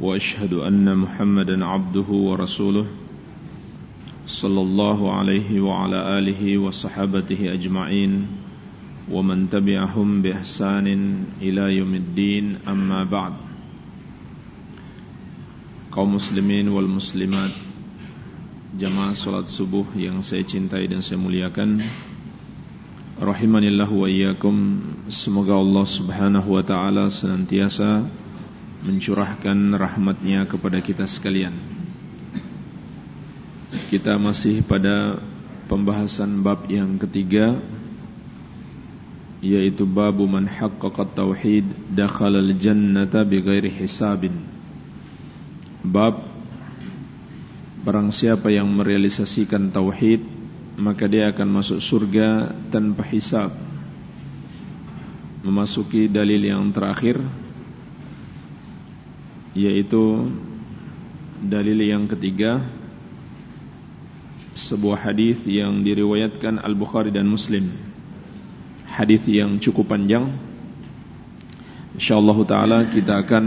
وأشهد أن محمدا عبده ورسوله صلى الله عليه وعلى آله وصحابته أجمعين ومن تبعهم بإحسان إلى يوم الدين أما بعد kaum muslimin wal muslimat jamaah salat subuh yang saya cintai dan saya muliakan rahimanillah wa iyyakum semoga Allah Subhanahu wa taala senantiasa mencurahkan rahmatnya kepada kita sekalian. Kita masih pada pembahasan bab yang ketiga yaitu babu man haqqaqa tauhid dakhala al-jannata bighairi hisabin. Bab Barang siapa yang merealisasikan tauhid Maka dia akan masuk surga tanpa hisab. Memasuki dalil yang terakhir Yaitu Dalil yang ketiga Sebuah hadis yang diriwayatkan Al-Bukhari dan Muslim Hadis yang cukup panjang InsyaAllah ta'ala kita akan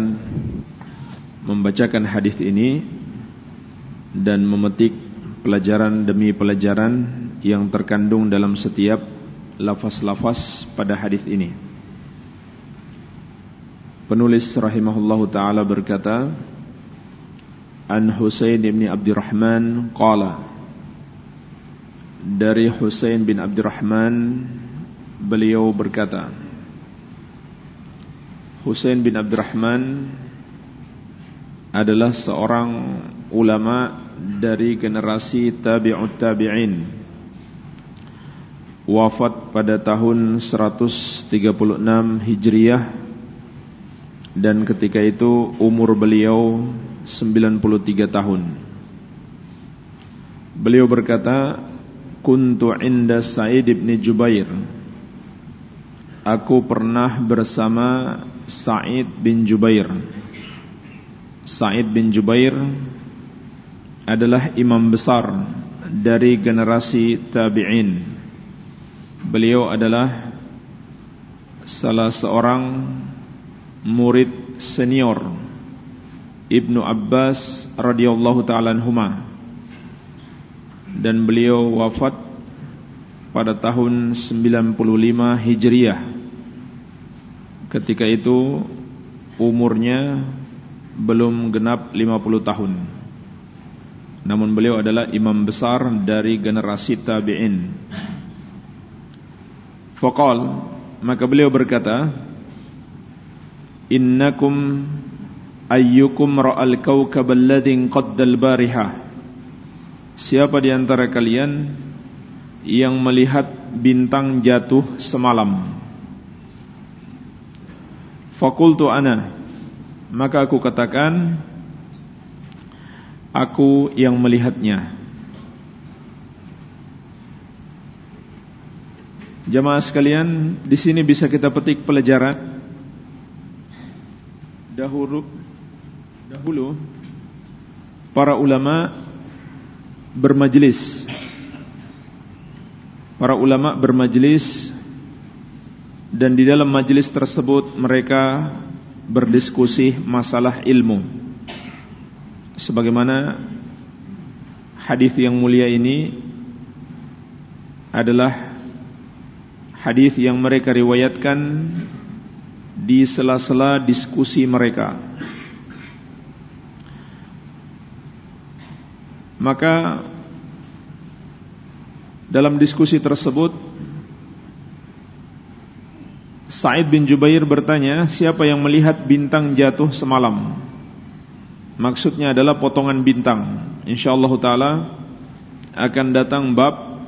membacakan hadis ini dan memetik pelajaran demi pelajaran yang terkandung dalam setiap lafaz-lafaz pada hadis ini. Penulis rahimahullahu taala berkata, An Husain bin Abdurrahman qala Dari Husain bin Abdurrahman beliau berkata Husain bin Abdurrahman adalah seorang ulama dari generasi tabi'ut tabi'in. Wafat pada tahun 136 Hijriah dan ketika itu umur beliau 93 tahun. Beliau berkata kuntu inda Sa'id bin Jubair. Aku pernah bersama Sa'id bin Jubair. Sa'id bin Jubair adalah imam besar dari generasi tabi'in. Beliau adalah salah seorang murid senior Ibnu Abbas radhiyallahu taala anhuma. Dan beliau wafat pada tahun 95 Hijriah. Ketika itu umurnya belum genap 50 tahun Namun beliau adalah imam besar dari generasi tabi'in Faqal Maka beliau berkata Innakum ayyukum ra'al kawkab alladhin qaddal bariha Siapa di antara kalian yang melihat bintang jatuh semalam? Fakultu ana. Maka aku katakan aku yang melihatnya. Jamaah sekalian, di sini bisa kita petik pelajaran dahulu dahulu para ulama bermajlis. Para ulama bermajlis dan di dalam majlis tersebut mereka berdiskusi masalah ilmu. Sebagaimana hadis yang mulia ini adalah hadis yang mereka riwayatkan di sela-sela diskusi mereka maka dalam diskusi tersebut Sa'id bin Jubair bertanya, siapa yang melihat bintang jatuh semalam? Maksudnya adalah potongan bintang. Insyaallah taala akan datang bab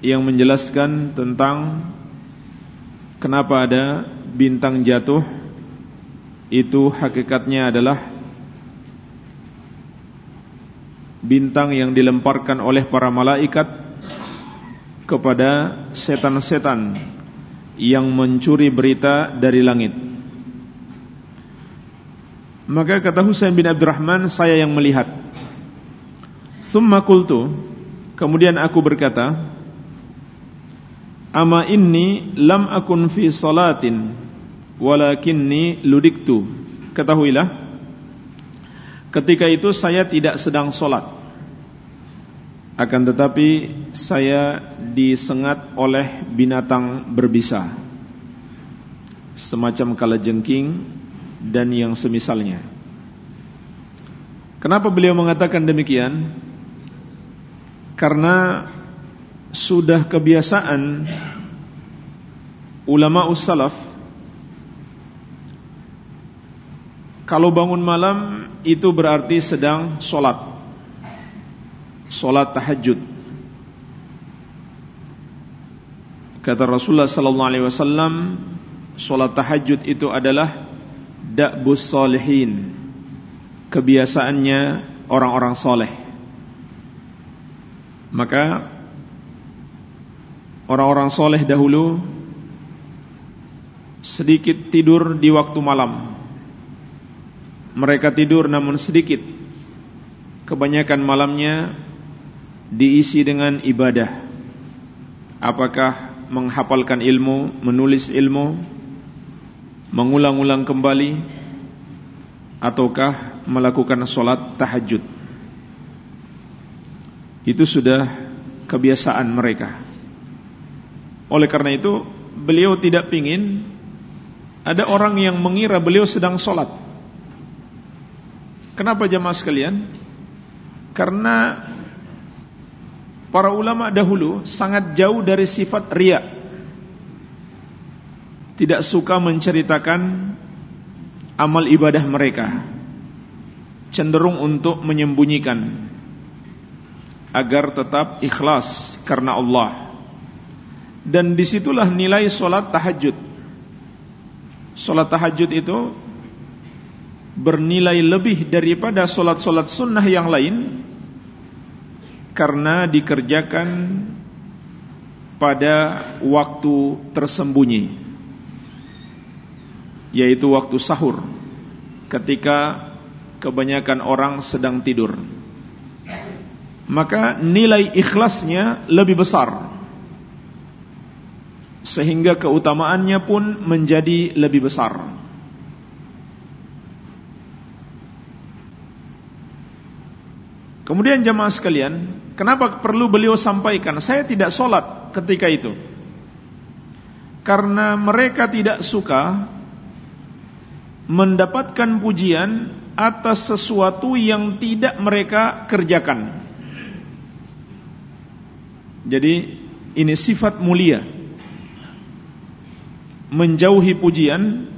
yang menjelaskan tentang kenapa ada bintang jatuh. Itu hakikatnya adalah bintang yang dilemparkan oleh para malaikat kepada setan-setan yang mencuri berita dari langit. Maka kata Husain bin Abdurrahman, saya yang melihat. Thumma qultu, kemudian aku berkata, Ama inni lam akun fi salatin walakinni ludiktu. Ketahuilah ketika itu saya tidak sedang solat. Akan tetapi saya disengat oleh binatang berbisa. Semacam kalajengking dan yang semisalnya. Kenapa beliau mengatakan demikian? Karena sudah kebiasaan ulama ussalaf kalau bangun malam itu berarti sedang solat solat tahajud. Kata Rasulullah sallallahu alaihi wasallam solat tahajud itu adalah da'bus salihin kebiasaannya orang-orang soleh maka Orang-orang soleh dahulu sedikit tidur di waktu malam. Mereka tidur namun sedikit. Kebanyakan malamnya diisi dengan ibadah. Apakah menghafalkan ilmu, menulis ilmu, mengulang-ulang kembali, ataukah melakukan sholat tahajud. Itu sudah kebiasaan mereka. Oleh karena itu beliau tidak ingin ada orang yang mengira beliau sedang sholat. Kenapa jamaah sekalian? Karena para ulama dahulu sangat jauh dari sifat ria. Tidak suka menceritakan amal ibadah mereka. Cenderung untuk menyembunyikan agar tetap ikhlas karena Allah dan di situlah nilai solat tahajud. Solat tahajud itu bernilai lebih daripada solat-solat sunnah yang lain karena dikerjakan pada waktu tersembunyi yaitu waktu sahur ketika kebanyakan orang sedang tidur maka nilai ikhlasnya lebih besar sehingga keutamaannya pun menjadi lebih besar. Kemudian jemaah sekalian, kenapa perlu beliau sampaikan? Saya tidak sholat ketika itu. Karena mereka tidak suka mendapatkan pujian atas sesuatu yang tidak mereka kerjakan. Jadi ini sifat mulia menjauhi pujian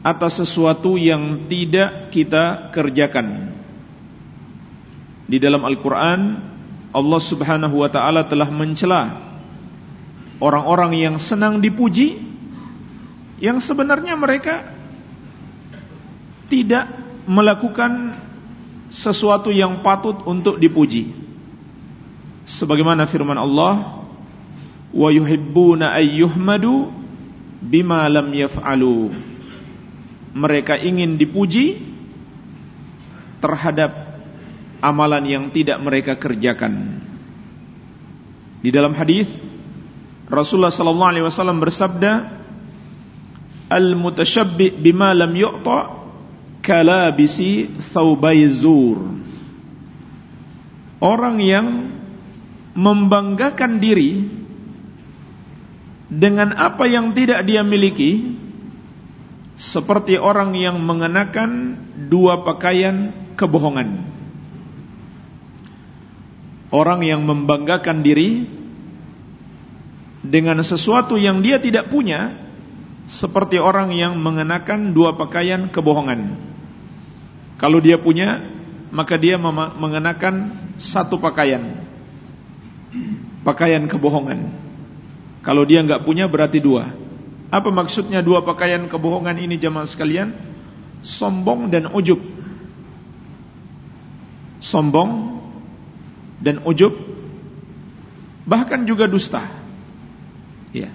atas sesuatu yang tidak kita kerjakan. Di dalam Al-Quran, Allah subhanahu wa ta'ala telah mencela orang-orang yang senang dipuji, yang sebenarnya mereka tidak melakukan sesuatu yang patut untuk dipuji. Sebagaimana firman Allah, wa yuhibbuna ayyuhmadu bima lam yaf'alu. Mereka ingin dipuji terhadap amalan yang tidak mereka kerjakan. Di dalam hadis Rasulullah sallallahu alaihi wasallam bersabda al mutashabbi bima lam yu'ta kalabisi thawbai zur. Orang yang membanggakan diri dengan apa yang tidak dia miliki seperti orang yang mengenakan dua pakaian kebohongan. Orang yang membanggakan diri dengan sesuatu yang dia tidak punya seperti orang yang mengenakan dua pakaian kebohongan. Kalau dia punya maka dia mengenakan satu pakaian. Pakaian kebohongan kalau dia nggak punya berarti dua. Apa maksudnya dua pakaian kebohongan ini jamaah sekalian? Sombong dan ujub. sombong dan ujub bahkan juga dusta. Ya.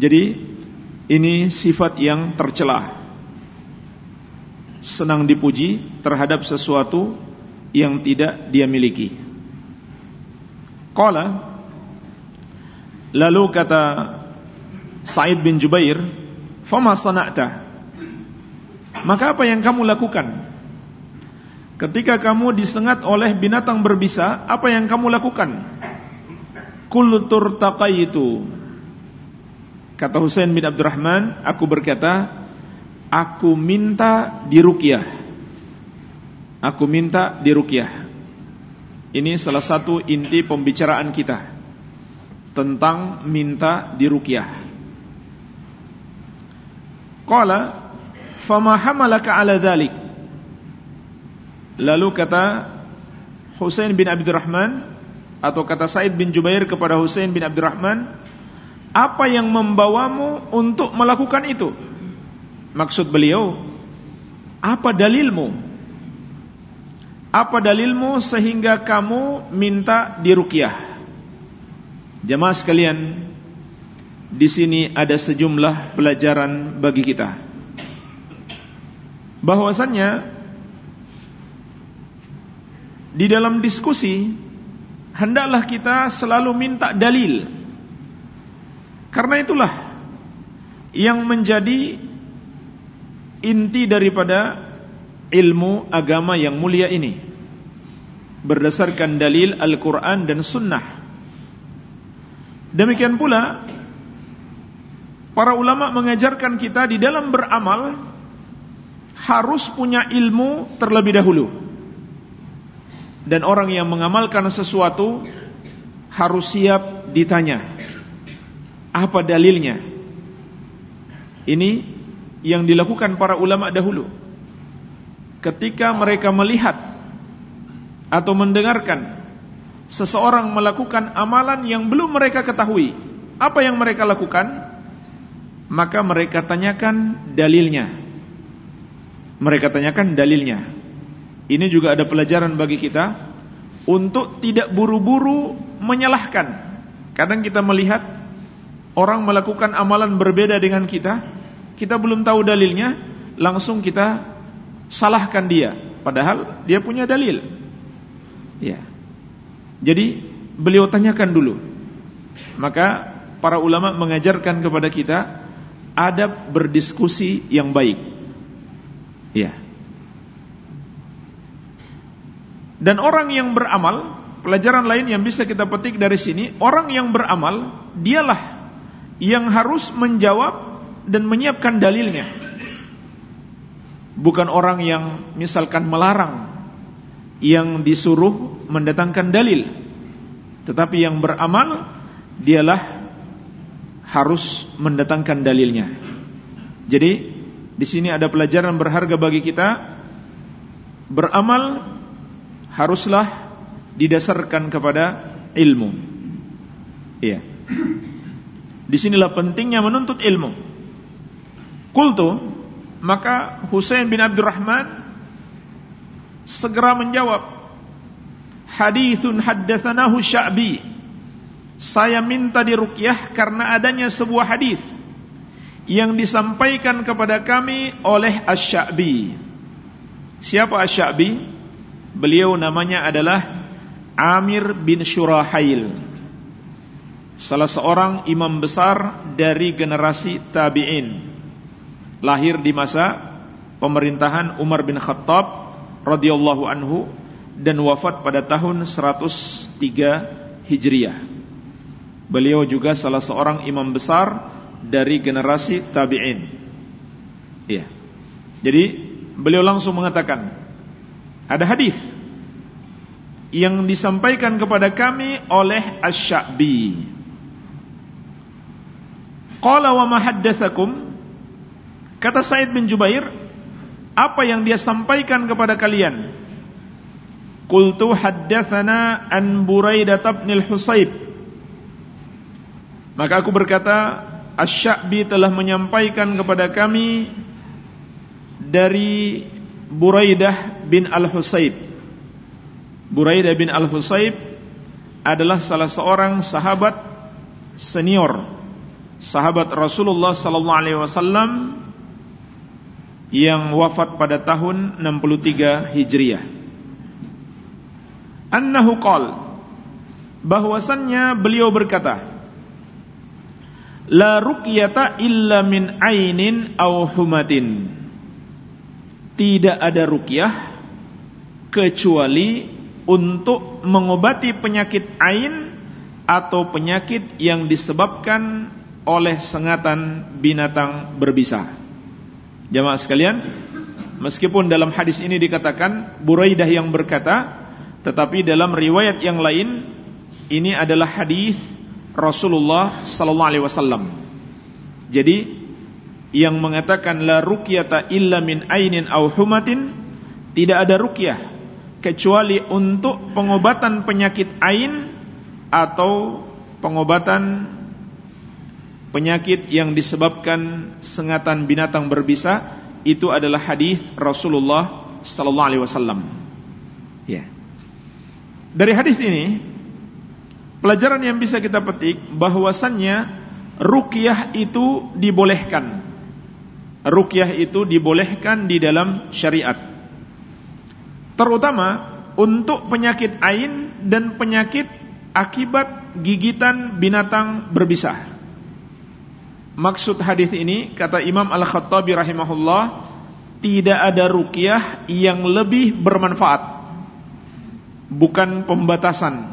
Jadi ini sifat yang tercela. Senang dipuji terhadap sesuatu yang tidak dia miliki. Qala Lalu kata Sa'id bin Jubair, "Fama sana'ta?" Maka apa yang kamu lakukan? Ketika kamu disengat oleh binatang berbisa, apa yang kamu lakukan? Kultur taqaitu. Kata Husain bin Abdurrahman, aku berkata, aku minta diruqyah. Aku minta diruqyah. Ini salah satu inti pembicaraan kita tentang minta diruqyah. Qala fama hamalaka ala dhalik? Lalu kata Husain bin Abdurrahman atau kata Said bin Jubair kepada Husain bin Abdurrahman, apa yang membawamu untuk melakukan itu? Maksud beliau, apa dalilmu? Apa dalilmu sehingga kamu minta diruqyah? Jemaah sekalian, di sini ada sejumlah pelajaran bagi kita. Bahwasannya di dalam diskusi hendaklah kita selalu minta dalil. Karena itulah yang menjadi inti daripada ilmu agama yang mulia ini berdasarkan dalil Al-Qur'an dan Sunnah Demikian pula para ulama mengajarkan kita di dalam beramal harus punya ilmu terlebih dahulu. Dan orang yang mengamalkan sesuatu harus siap ditanya. Apa dalilnya? Ini yang dilakukan para ulama dahulu. Ketika mereka melihat atau mendengarkan seseorang melakukan amalan yang belum mereka ketahui, apa yang mereka lakukan? Maka mereka tanyakan dalilnya. Mereka tanyakan dalilnya. Ini juga ada pelajaran bagi kita untuk tidak buru-buru menyalahkan. Kadang kita melihat orang melakukan amalan berbeda dengan kita, kita belum tahu dalilnya, langsung kita salahkan dia, padahal dia punya dalil. Ya. Jadi beliau tanyakan dulu. Maka para ulama mengajarkan kepada kita adab berdiskusi yang baik. Ya. Dan orang yang beramal, pelajaran lain yang bisa kita petik dari sini, orang yang beramal dialah yang harus menjawab dan menyiapkan dalilnya. Bukan orang yang misalkan melarang yang disuruh mendatangkan dalil. Tetapi yang beramal dialah harus mendatangkan dalilnya. Jadi di sini ada pelajaran berharga bagi kita. Beramal haruslah didasarkan kepada ilmu. Iya. Di sinilah pentingnya menuntut ilmu. Kultu maka Husain bin Abdurrahman segera menjawab hadithun haddatsanahu sya'bi. Saya minta diruqyah karena adanya sebuah hadis yang disampaikan kepada kami oleh Asy-Sya'bi siapa Asy-Sya'bi beliau namanya adalah Amir bin Syurahail salah seorang imam besar dari generasi tabi'in. Lahir di masa pemerintahan Umar bin Khattab radhiyallahu anhu dan wafat pada tahun 103 Hijriah. Beliau juga salah seorang imam besar dari generasi tabi'in. Iya. Jadi beliau langsung mengatakan ada hadis yang disampaikan kepada kami oleh Asy-Sya'bi. Qala wa ma? Kata Said bin Jubair, apa yang dia sampaikan kepada kalian Qultu haddathana an Buraidah bin al-Husayb Maka aku berkata Asy-Sya'bi telah menyampaikan kepada kami dari Buraidah bin Al-Husayb. Buraidah bin Al-Husayb adalah salah seorang sahabat senior sahabat Rasulullah sallallahu alaihi wasallam yang wafat pada tahun 63 Hijriah. Annahu qal bahwasannya beliau berkata La ruqyata illa min ainin aw humatin Tidak ada ruqyah kecuali untuk mengobati penyakit ain atau penyakit yang disebabkan oleh sengatan binatang berbisa. Jamaah sekalian, meskipun dalam hadis ini dikatakan Buraidah yang berkata, tetapi dalam riwayat yang lain ini adalah hadis Rasulullah sallallahu alaihi wasallam. Jadi yang mengatakan la ruqyata illa min ainin aw humatin tidak ada ruqyah kecuali untuk pengobatan penyakit ain atau pengobatan penyakit yang disebabkan sengatan binatang berbisa itu adalah hadis Rasulullah sallallahu alaihi wasallam. Ya. Dari hadis ini pelajaran yang bisa kita petik bahwasannya ruqyah itu dibolehkan. Ruqyah itu dibolehkan di dalam syariat. Terutama untuk penyakit ain dan penyakit akibat gigitan binatang berbisa. Maksud hadis ini kata Imam Al-Khattabi rahimahullah tidak ada ruqyah yang lebih bermanfaat. Bukan pembatasan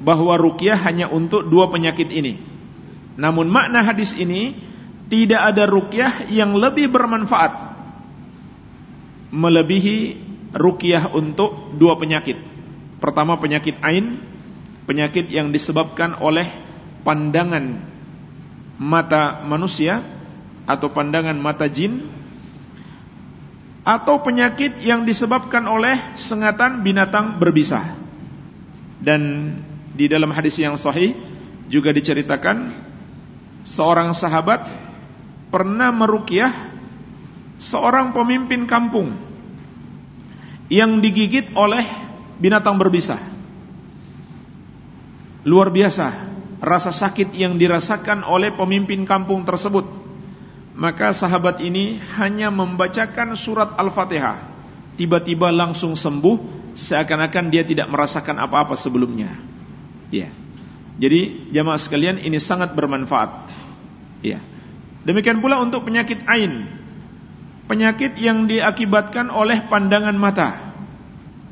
bahwa ruqyah hanya untuk dua penyakit ini. Namun makna hadis ini tidak ada ruqyah yang lebih bermanfaat melebihi ruqyah untuk dua penyakit. Pertama penyakit ain, penyakit yang disebabkan oleh pandangan mata manusia atau pandangan mata jin atau penyakit yang disebabkan oleh sengatan binatang berbisa. Dan di dalam hadis yang sahih juga diceritakan seorang sahabat pernah meruqyah seorang pemimpin kampung yang digigit oleh binatang berbisa. Luar biasa rasa sakit yang dirasakan oleh pemimpin kampung tersebut. Maka sahabat ini hanya membacakan surat Al-Fatihah. Tiba-tiba langsung sembuh seakan-akan dia tidak merasakan apa-apa sebelumnya. Ya. Jadi jamaah sekalian ini sangat bermanfaat. Ya. Demikian pula untuk penyakit ain. Penyakit yang diakibatkan oleh pandangan mata.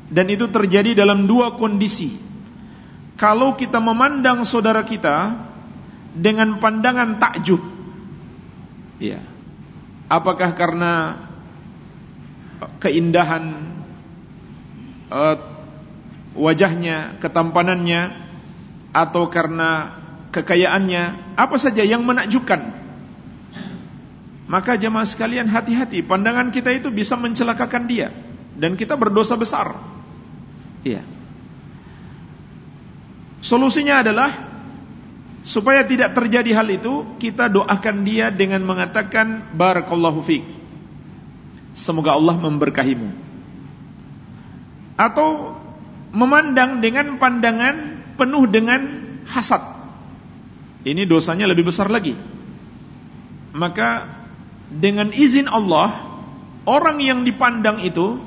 Dan itu terjadi dalam dua kondisi kalau kita memandang saudara kita dengan pandangan takjub, ya, apakah karena keindahan uh, wajahnya, ketampanannya, atau karena kekayaannya, apa saja yang menakjubkan. Maka jemaah sekalian hati-hati, pandangan kita itu bisa mencelakakan dia dan kita berdosa besar. Iya. Solusinya adalah supaya tidak terjadi hal itu, kita doakan dia dengan mengatakan barakallahu fiik. Semoga Allah memberkahimu. Atau memandang dengan pandangan penuh dengan hasad. Ini dosanya lebih besar lagi. Maka dengan izin Allah, orang yang dipandang itu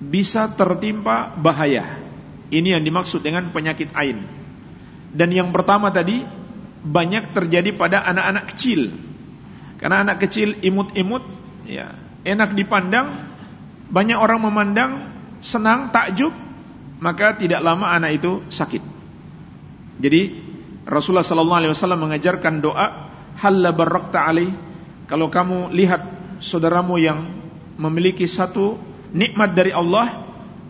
bisa tertimpa bahaya. Ini yang dimaksud dengan penyakit ain. Dan yang pertama tadi banyak terjadi pada anak-anak kecil. Karena anak kecil imut-imut ya, enak dipandang, banyak orang memandang senang, takjub, maka tidak lama anak itu sakit. Jadi Rasulullah sallallahu alaihi wasallam mengajarkan doa halla barakta alaih kalau kamu lihat saudaramu yang memiliki satu nikmat dari Allah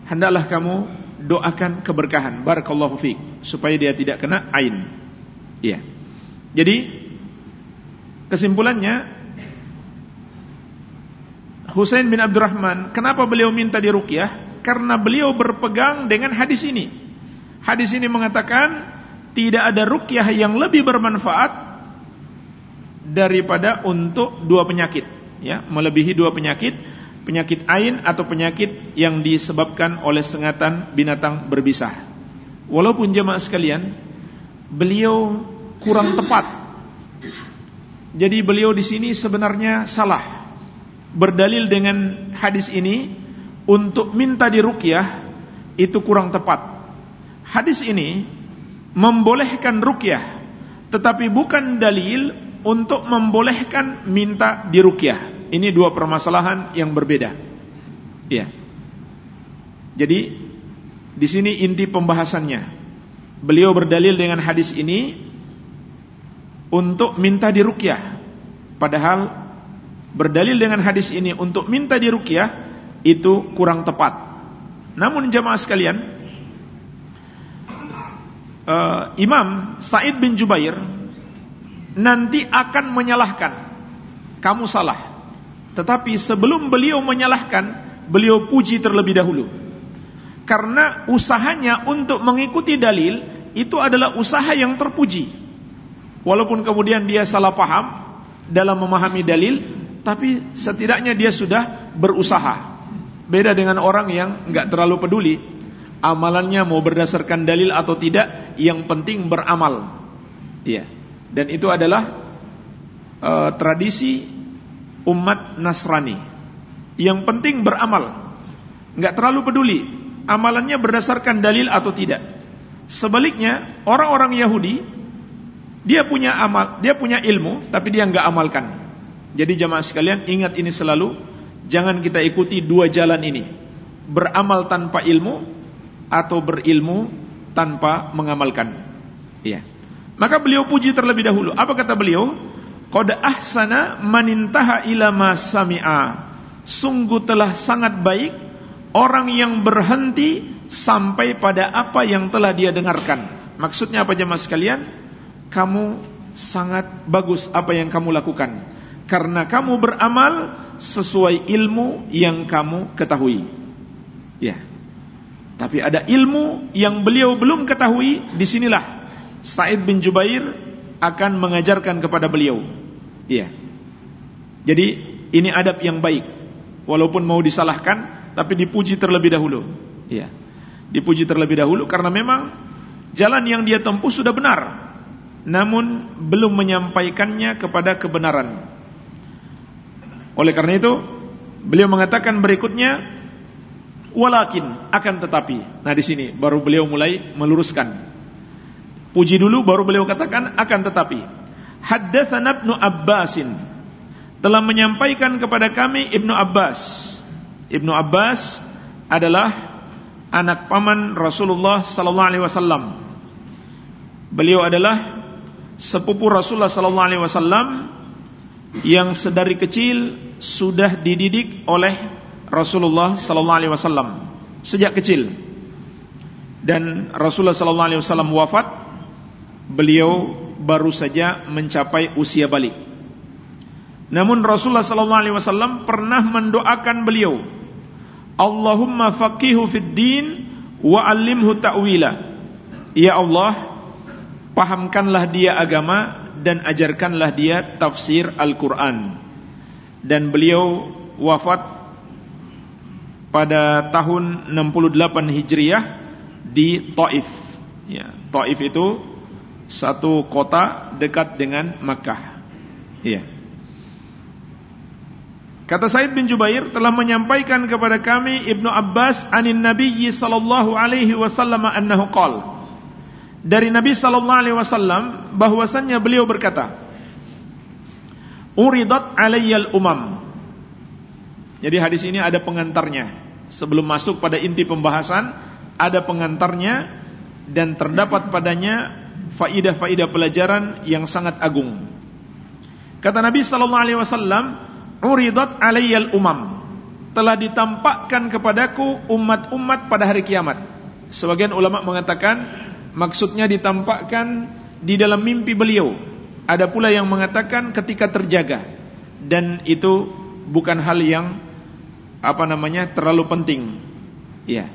hendaklah kamu doakan keberkahan barakallahu fiik supaya dia tidak kena ain. Iya. Jadi kesimpulannya Husain bin Abdurrahman kenapa beliau minta diruqyah? Karena beliau berpegang dengan hadis ini. Hadis ini mengatakan tidak ada ruqyah yang lebih bermanfaat daripada untuk dua penyakit, ya, melebihi dua penyakit penyakit ain atau penyakit yang disebabkan oleh sengatan binatang berbisa. Walaupun jemaah sekalian, beliau kurang tepat. Jadi beliau di sini sebenarnya salah. Berdalil dengan hadis ini untuk minta diruqyah itu kurang tepat. Hadis ini membolehkan ruqyah tetapi bukan dalil untuk membolehkan minta diruqyah. Ini dua permasalahan yang berbeda. Ya. Jadi di sini inti pembahasannya. Beliau berdalil dengan hadis ini untuk minta diruqyah. Padahal berdalil dengan hadis ini untuk minta diruqyah itu kurang tepat. Namun jemaah sekalian, uh, Imam Said bin Jubair nanti akan menyalahkan kamu salah. Tetapi sebelum beliau menyalahkan, beliau puji terlebih dahulu. Karena usahanya untuk mengikuti dalil itu adalah usaha yang terpuji. Walaupun kemudian dia salah paham dalam memahami dalil, tapi setidaknya dia sudah berusaha. Beda dengan orang yang nggak terlalu peduli amalannya mau berdasarkan dalil atau tidak, yang penting beramal. Iya. Dan itu adalah uh, tradisi umat Nasrani. Yang penting beramal. Enggak terlalu peduli amalannya berdasarkan dalil atau tidak. Sebaliknya, orang-orang Yahudi dia punya amal, dia punya ilmu tapi dia enggak amalkan. Jadi jamaah sekalian ingat ini selalu, jangan kita ikuti dua jalan ini. Beramal tanpa ilmu atau berilmu tanpa mengamalkan. Iya. Maka beliau puji terlebih dahulu. Apa kata beliau? Qad ahsana manintaha ila ma sami'a. Sungguh telah sangat baik orang yang berhenti sampai pada apa yang telah dia dengarkan. Maksudnya apa jemaah sekalian? Kamu sangat bagus apa yang kamu lakukan karena kamu beramal sesuai ilmu yang kamu ketahui. Ya. Tapi ada ilmu yang beliau belum ketahui, di sinilah Said bin Jubair akan mengajarkan kepada beliau. Iya. Jadi ini adab yang baik. Walaupun mau disalahkan, tapi dipuji terlebih dahulu. Iya. Dipuji terlebih dahulu karena memang jalan yang dia tempuh sudah benar. Namun belum menyampaikannya kepada kebenaran. Oleh karena itu, beliau mengatakan berikutnya, Walakin akan tetapi. Nah di sini baru beliau mulai meluruskan. Puji dulu baru beliau katakan akan tetapi. Haddatsana Ibnu Abbasin telah menyampaikan kepada kami Ibnu Abbas. Ibnu Abbas adalah anak paman Rasulullah sallallahu alaihi wasallam. Beliau adalah sepupu Rasulullah sallallahu alaihi wasallam yang sedari kecil sudah dididik oleh Rasulullah sallallahu alaihi wasallam sejak kecil. Dan Rasulullah sallallahu alaihi wasallam wafat beliau baru saja mencapai usia balik. Namun Rasulullah sallallahu alaihi wasallam pernah mendoakan beliau, Allahumma faqihu fid din wa 'allimhu ta'wila. Ya Allah, pahamkanlah dia agama dan ajarkanlah dia tafsir Al-Qur'an. Dan beliau wafat pada tahun 68 Hijriah di Taif. Ya, Taif itu satu kota dekat dengan Makkah. Ya. Kata Said bin Jubair telah menyampaikan kepada kami Ibnu Abbas anin Nabi sallallahu alaihi wasallam annahu qol. Dari Nabi sallallahu alaihi wasallam bahwasannya beliau berkata, Uridat alayyal umam jadi hadis ini ada pengantarnya. Sebelum masuk pada inti pembahasan, ada pengantarnya dan terdapat padanya faidah-faidah pelajaran yang sangat agung. Kata Nabi sallallahu alaihi wasallam, "Uridat alayyal umam." Telah ditampakkan kepadaku umat-umat pada hari kiamat. Sebagian ulama mengatakan maksudnya ditampakkan di dalam mimpi beliau. Ada pula yang mengatakan ketika terjaga dan itu bukan hal yang apa namanya terlalu penting. Ya.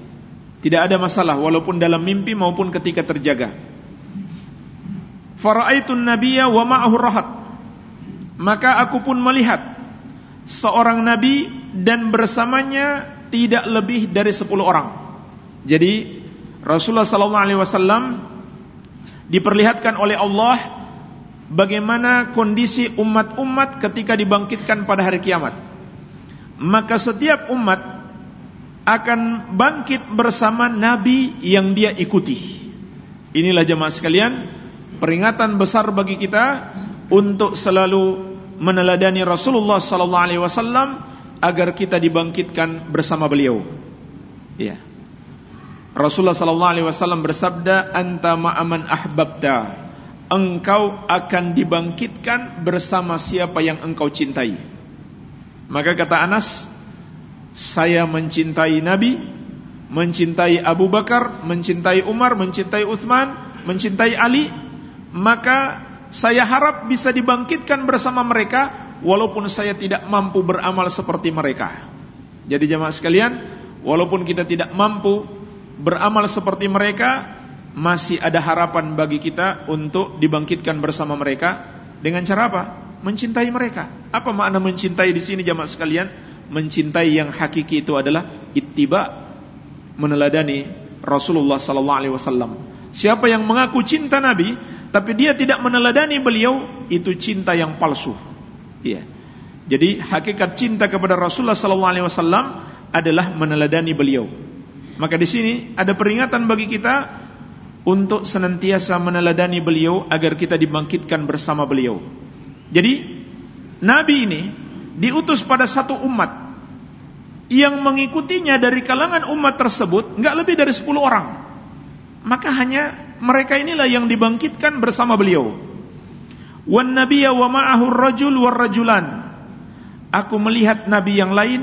Tidak ada masalah walaupun dalam mimpi maupun ketika terjaga. Faraaitun nabiyya wa ma'ahu rahat. Maka aku pun melihat seorang nabi dan bersamanya tidak lebih dari 10 orang. Jadi Rasulullah sallallahu alaihi wasallam diperlihatkan oleh Allah bagaimana kondisi umat-umat ketika dibangkitkan pada hari kiamat. Maka setiap umat akan bangkit bersama nabi yang dia ikuti. Inilah jemaah sekalian, peringatan besar bagi kita untuk selalu meneladani Rasulullah sallallahu alaihi wasallam agar kita dibangkitkan bersama beliau. Ya. Rasulullah sallallahu alaihi wasallam bersabda, "Anta ma'aman ahbabta." Engkau akan dibangkitkan bersama siapa yang engkau cintai. Maka kata Anas, saya mencintai Nabi, mencintai Abu Bakar, mencintai Umar, mencintai Uthman, mencintai Ali, maka saya harap bisa dibangkitkan bersama mereka walaupun saya tidak mampu beramal seperti mereka. Jadi jemaah sekalian, walaupun kita tidak mampu beramal seperti mereka, masih ada harapan bagi kita untuk dibangkitkan bersama mereka dengan cara apa? Mencintai mereka. Apa makna mencintai di sini jemaah sekalian? mencintai yang hakiki itu adalah ittiba meneladani Rasulullah wasallam. Siapa yang mengaku cinta Nabi tapi dia tidak meneladani beliau itu cinta yang palsu. Iya. Jadi hakikat cinta kepada Rasulullah wasallam adalah meneladani beliau. Maka di sini ada peringatan bagi kita untuk senantiasa meneladani beliau agar kita dibangkitkan bersama beliau. Jadi Nabi ini diutus pada satu umat yang mengikutinya dari kalangan umat tersebut nggak lebih dari 10 orang. Maka hanya mereka inilah yang dibangkitkan bersama beliau. Wan nabiyya wa ma'ahu rajul war rajulan. Aku melihat nabi yang lain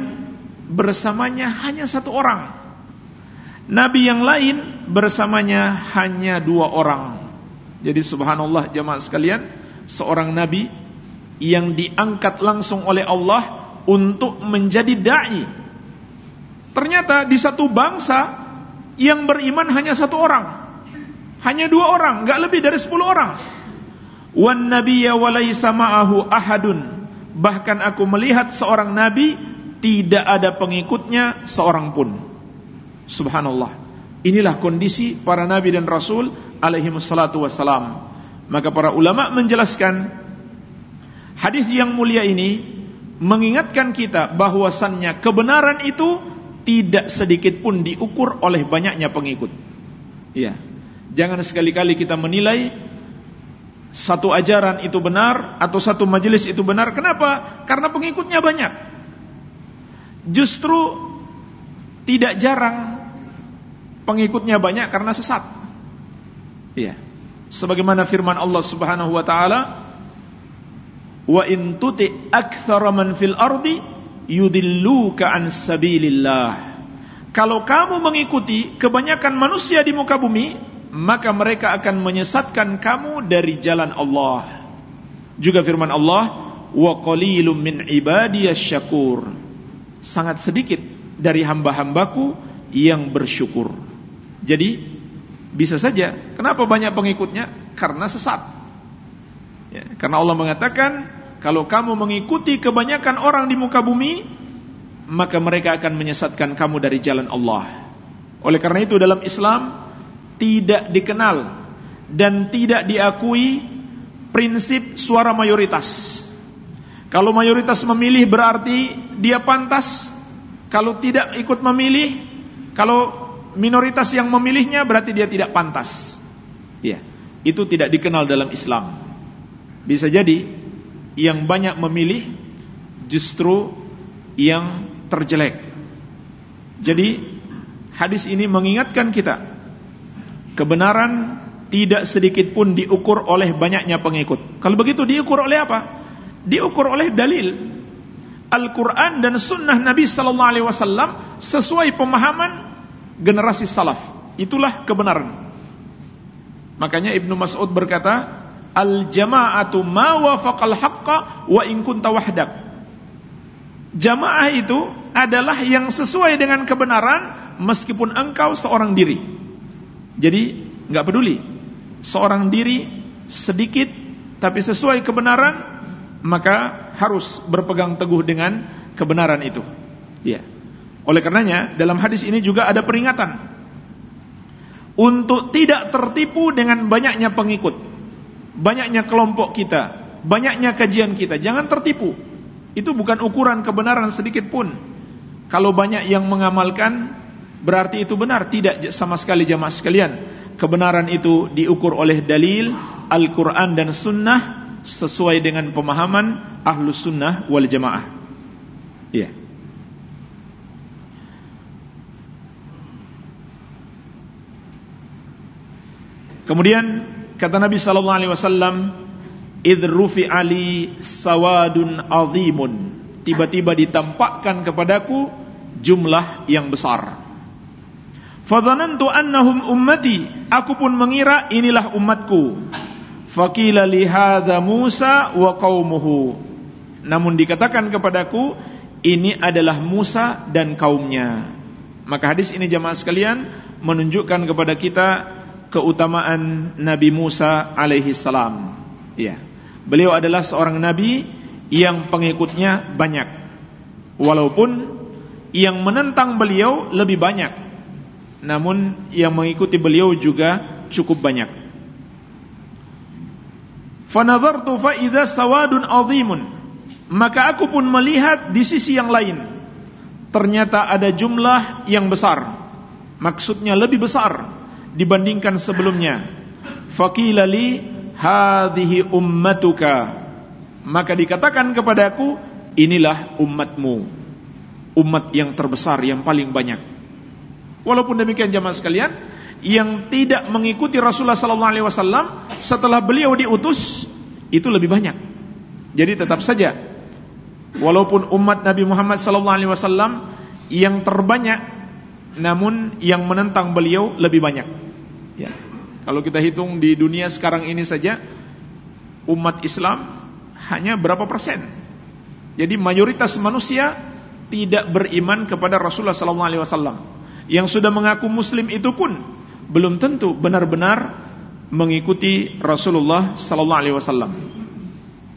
bersamanya hanya satu orang. Nabi yang lain bersamanya hanya dua orang. Jadi subhanallah jamaah sekalian, seorang nabi yang diangkat langsung oleh Allah untuk menjadi dai. Ternyata di satu bangsa yang beriman hanya satu orang. Hanya dua orang, enggak lebih dari sepuluh orang. Wan nabiyya walaysa ma'ahu ahadun. Bahkan aku melihat seorang nabi tidak ada pengikutnya seorang pun. Subhanallah. Inilah kondisi para nabi dan rasul alaihi wassalatu wassalam. Maka para ulama menjelaskan Hadis yang mulia ini mengingatkan kita bahwasannya kebenaran itu tidak sedikit pun diukur oleh banyaknya pengikut. Iya. Jangan sekali-kali kita menilai satu ajaran itu benar atau satu majelis itu benar. Kenapa? Karena pengikutnya banyak. Justru tidak jarang pengikutnya banyak karena sesat. Iya. Sebagaimana firman Allah Subhanahu wa taala, wa in tuti man fil ardi yudilluka an sabilillah kalau kamu mengikuti kebanyakan manusia di muka bumi maka mereka akan menyesatkan kamu dari jalan Allah. Juga firman Allah wa qalilum min ibadiyas syakur. Sangat sedikit dari hamba-hambaku yang bersyukur. Jadi bisa saja kenapa banyak pengikutnya? Karena sesat. Ya, karena Allah mengatakan kalau kamu mengikuti kebanyakan orang di muka bumi, maka mereka akan menyesatkan kamu dari jalan Allah. Oleh karena itu dalam Islam tidak dikenal dan tidak diakui prinsip suara mayoritas. Kalau mayoritas memilih berarti dia pantas. Kalau tidak ikut memilih, kalau minoritas yang memilihnya berarti dia tidak pantas. Ya, itu tidak dikenal dalam Islam. Bisa jadi yang banyak memilih justru yang terjelek. Jadi hadis ini mengingatkan kita kebenaran tidak sedikit pun diukur oleh banyaknya pengikut. Kalau begitu diukur oleh apa? Diukur oleh dalil Al-Quran dan Sunnah Nabi Sallallahu Alaihi Wasallam sesuai pemahaman generasi salaf. Itulah kebenaran. Makanya Ibnu Mas'ud berkata, al jama'atu ma wafaqal haqqa wa in. Jamaah itu adalah yang sesuai dengan kebenaran meskipun engkau seorang diri. Jadi nggak peduli seorang diri sedikit tapi sesuai kebenaran maka harus berpegang teguh dengan kebenaran itu. Ya. Oleh karenanya dalam hadis ini juga ada peringatan untuk tidak tertipu dengan banyaknya pengikut, banyaknya kelompok kita, banyaknya kajian kita. Jangan tertipu. Itu bukan ukuran kebenaran sedikit pun. Kalau banyak yang mengamalkan berarti itu benar, tidak sama sekali jamaah sekalian. Kebenaran itu diukur oleh dalil Al-Qur'an dan sunnah sesuai dengan pemahaman Ahlus Sunnah wal Jamaah. Iya. Kemudian kata Nabi sallallahu alaihi wasallam, "Idz ali sawadun azimun." Tiba-tiba ditampakkan kepadaku jumlah yang besar. Fadhanantu annahum ummati. Aku pun mengira inilah umatku. Faqila li Musa wa qaumuhu. Namun dikatakan kepadaku ini adalah Musa dan kaumnya. Maka hadis ini jemaah sekalian menunjukkan kepada kita keutamaan Nabi Musa alaihi salam. Ya. Beliau adalah seorang nabi yang pengikutnya banyak. Walaupun yang menentang beliau lebih banyak. Namun yang mengikuti beliau juga cukup banyak. Fanadhartu fa idza sawadun azimun. Maka aku pun melihat di sisi yang lain. Ternyata ada jumlah yang besar. Maksudnya lebih besar dibandingkan sebelumnya. Faqila li ummatuka. Maka dikatakan kepadaku, inilah umatmu. Umat yang terbesar yang paling banyak. Walaupun demikian jamaah sekalian, yang tidak mengikuti Rasulullah wasallam setelah beliau diutus itu lebih banyak. Jadi tetap saja walaupun umat Nabi Muhammad wasallam yang terbanyak namun yang menentang beliau lebih banyak. Ya. Kalau kita hitung di dunia sekarang ini saja umat Islam hanya berapa persen? Jadi mayoritas manusia tidak beriman kepada Rasulullah wasallam. Yang sudah mengaku muslim itu pun belum tentu benar-benar mengikuti Rasulullah sallallahu alaihi wasallam.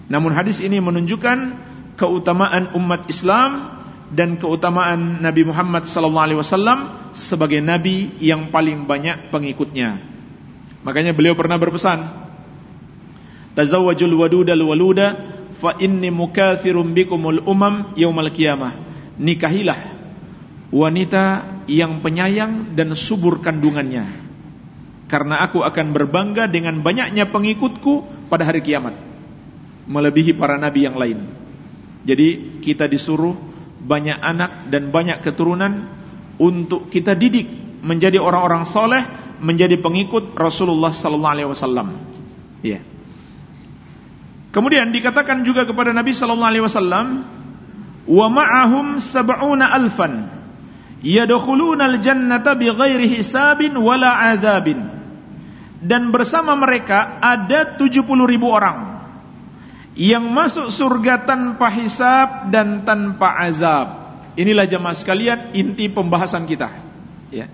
Namun hadis ini menunjukkan keutamaan umat Islam dan keutamaan Nabi Muhammad sallallahu alaihi wasallam sebagai nabi yang paling banyak pengikutnya. Makanya beliau pernah berpesan, "Tazawwajul wadudal waluda fa inni mukathirun bikumul umam yaumal qiyamah." Nikahilah wanita yang penyayang dan subur kandungannya. Karena aku akan berbangga dengan banyaknya pengikutku pada hari kiamat. Melebihi para nabi yang lain. Jadi kita disuruh banyak anak dan banyak keturunan untuk kita didik menjadi orang-orang soleh, menjadi pengikut Rasulullah sallallahu alaihi wasallam. Ya. Kemudian dikatakan juga kepada Nabi sallallahu alaihi wasallam, "Wa ma'ahum sab'una alfan." Yadkhulunal jannata hisabin wala adzabin dan bersama mereka ada 70 ribu orang yang masuk surga tanpa hisab dan tanpa azab. Inilah jemaah sekalian inti pembahasan kita. Ya.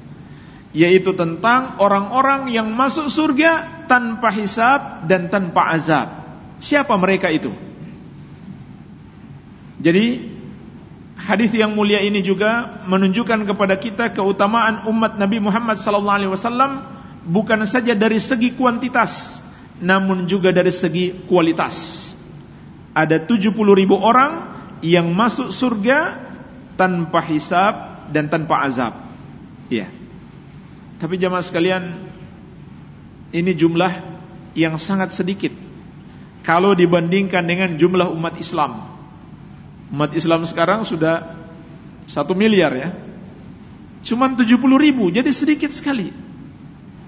Yaitu tentang orang-orang yang masuk surga tanpa hisab dan tanpa azab. Siapa mereka itu? Jadi Hadis yang mulia ini juga menunjukkan kepada kita keutamaan umat Nabi Muhammad wasallam bukan saja dari segi kuantitas namun juga dari segi kualitas. Ada 70 ribu orang yang masuk surga tanpa hisab dan tanpa azab. Ya. Tapi jemaah sekalian, ini jumlah yang sangat sedikit kalau dibandingkan dengan jumlah umat Islam. Umat Islam sekarang sudah satu miliar ya. Cuman 70 ribu, jadi sedikit sekali.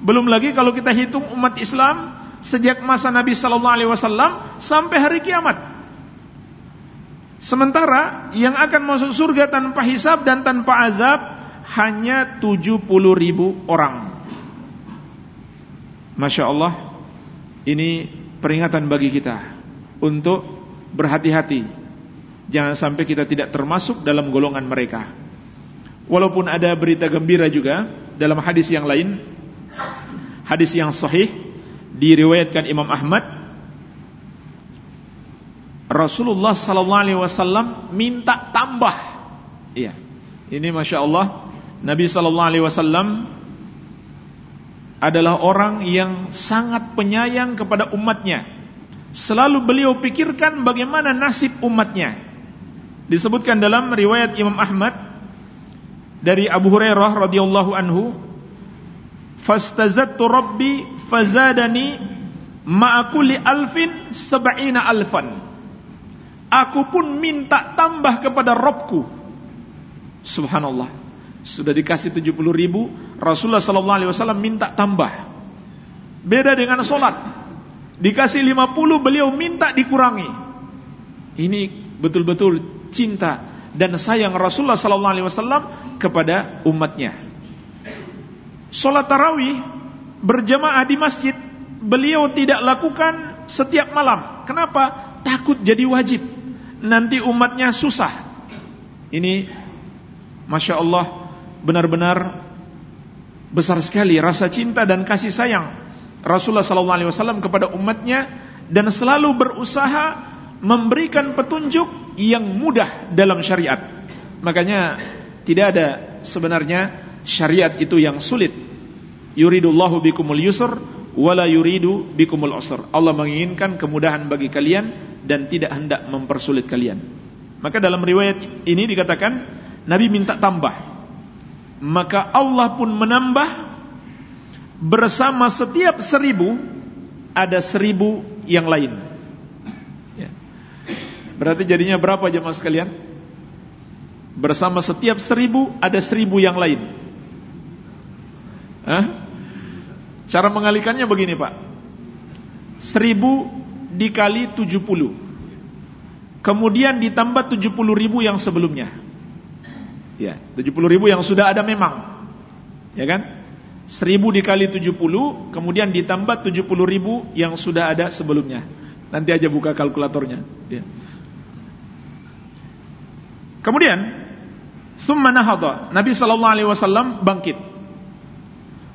Belum lagi kalau kita hitung umat Islam sejak masa Nabi Sallallahu Alaihi Wasallam sampai hari kiamat. Sementara yang akan masuk surga tanpa hisab dan tanpa azab hanya 70 ribu orang. Masya Allah, ini peringatan bagi kita untuk berhati-hati Jangan sampai kita tidak termasuk dalam golongan mereka. Walaupun ada berita gembira juga dalam hadis yang lain, hadis yang sahih diriwayatkan Imam Ahmad Rasulullah sallallahu alaihi wasallam minta tambah. Iya. Ini Masya Allah Nabi sallallahu alaihi wasallam adalah orang yang sangat penyayang kepada umatnya. Selalu beliau pikirkan bagaimana nasib umatnya. Disebutkan dalam riwayat Imam Ahmad dari Abu Hurairah radhiyallahu anhu, "Fastazattu rabbi fazadani ma'akuli alfin sab'ina alfan." Aku pun minta tambah kepada Robku. Subhanallah. Sudah dikasih 70 ribu, Rasulullah sallallahu alaihi wasallam minta tambah. Beda dengan solat. Dikasih 50, beliau minta dikurangi. Ini betul-betul cinta dan sayang Rasulullah sallallahu alaihi wasallam kepada umatnya. Salat tarawih berjamaah di masjid beliau tidak lakukan setiap malam. Kenapa? Takut jadi wajib. Nanti umatnya susah. Ini Masya Allah benar-benar besar sekali rasa cinta dan kasih sayang Rasulullah sallallahu alaihi wasallam kepada umatnya dan selalu berusaha memberikan petunjuk yang mudah dalam syariat. Makanya tidak ada sebenarnya syariat itu yang sulit. Yuridullahu bikumul yusr wala yuridu bikumul usr. Allah menginginkan kemudahan bagi kalian dan tidak hendak mempersulit kalian. Maka dalam riwayat ini dikatakan Nabi minta tambah. Maka Allah pun menambah bersama setiap seribu ada seribu yang lain. Berarti jadinya berapa jemaah sekalian? Bersama setiap seribu ada seribu yang lain. Hah? Cara mengalikannya begini pak. Seribu dikali tujuh puluh. Kemudian ditambah tujuh puluh ribu yang sebelumnya. Ya, tujuh puluh ribu yang sudah ada memang. Ya kan? Seribu dikali tujuh puluh, kemudian ditambah tujuh puluh ribu yang sudah ada sebelumnya. Nanti aja buka kalkulatornya. Ya. Kemudian thumma nahadha. Nabi sallallahu alaihi wasallam bangkit.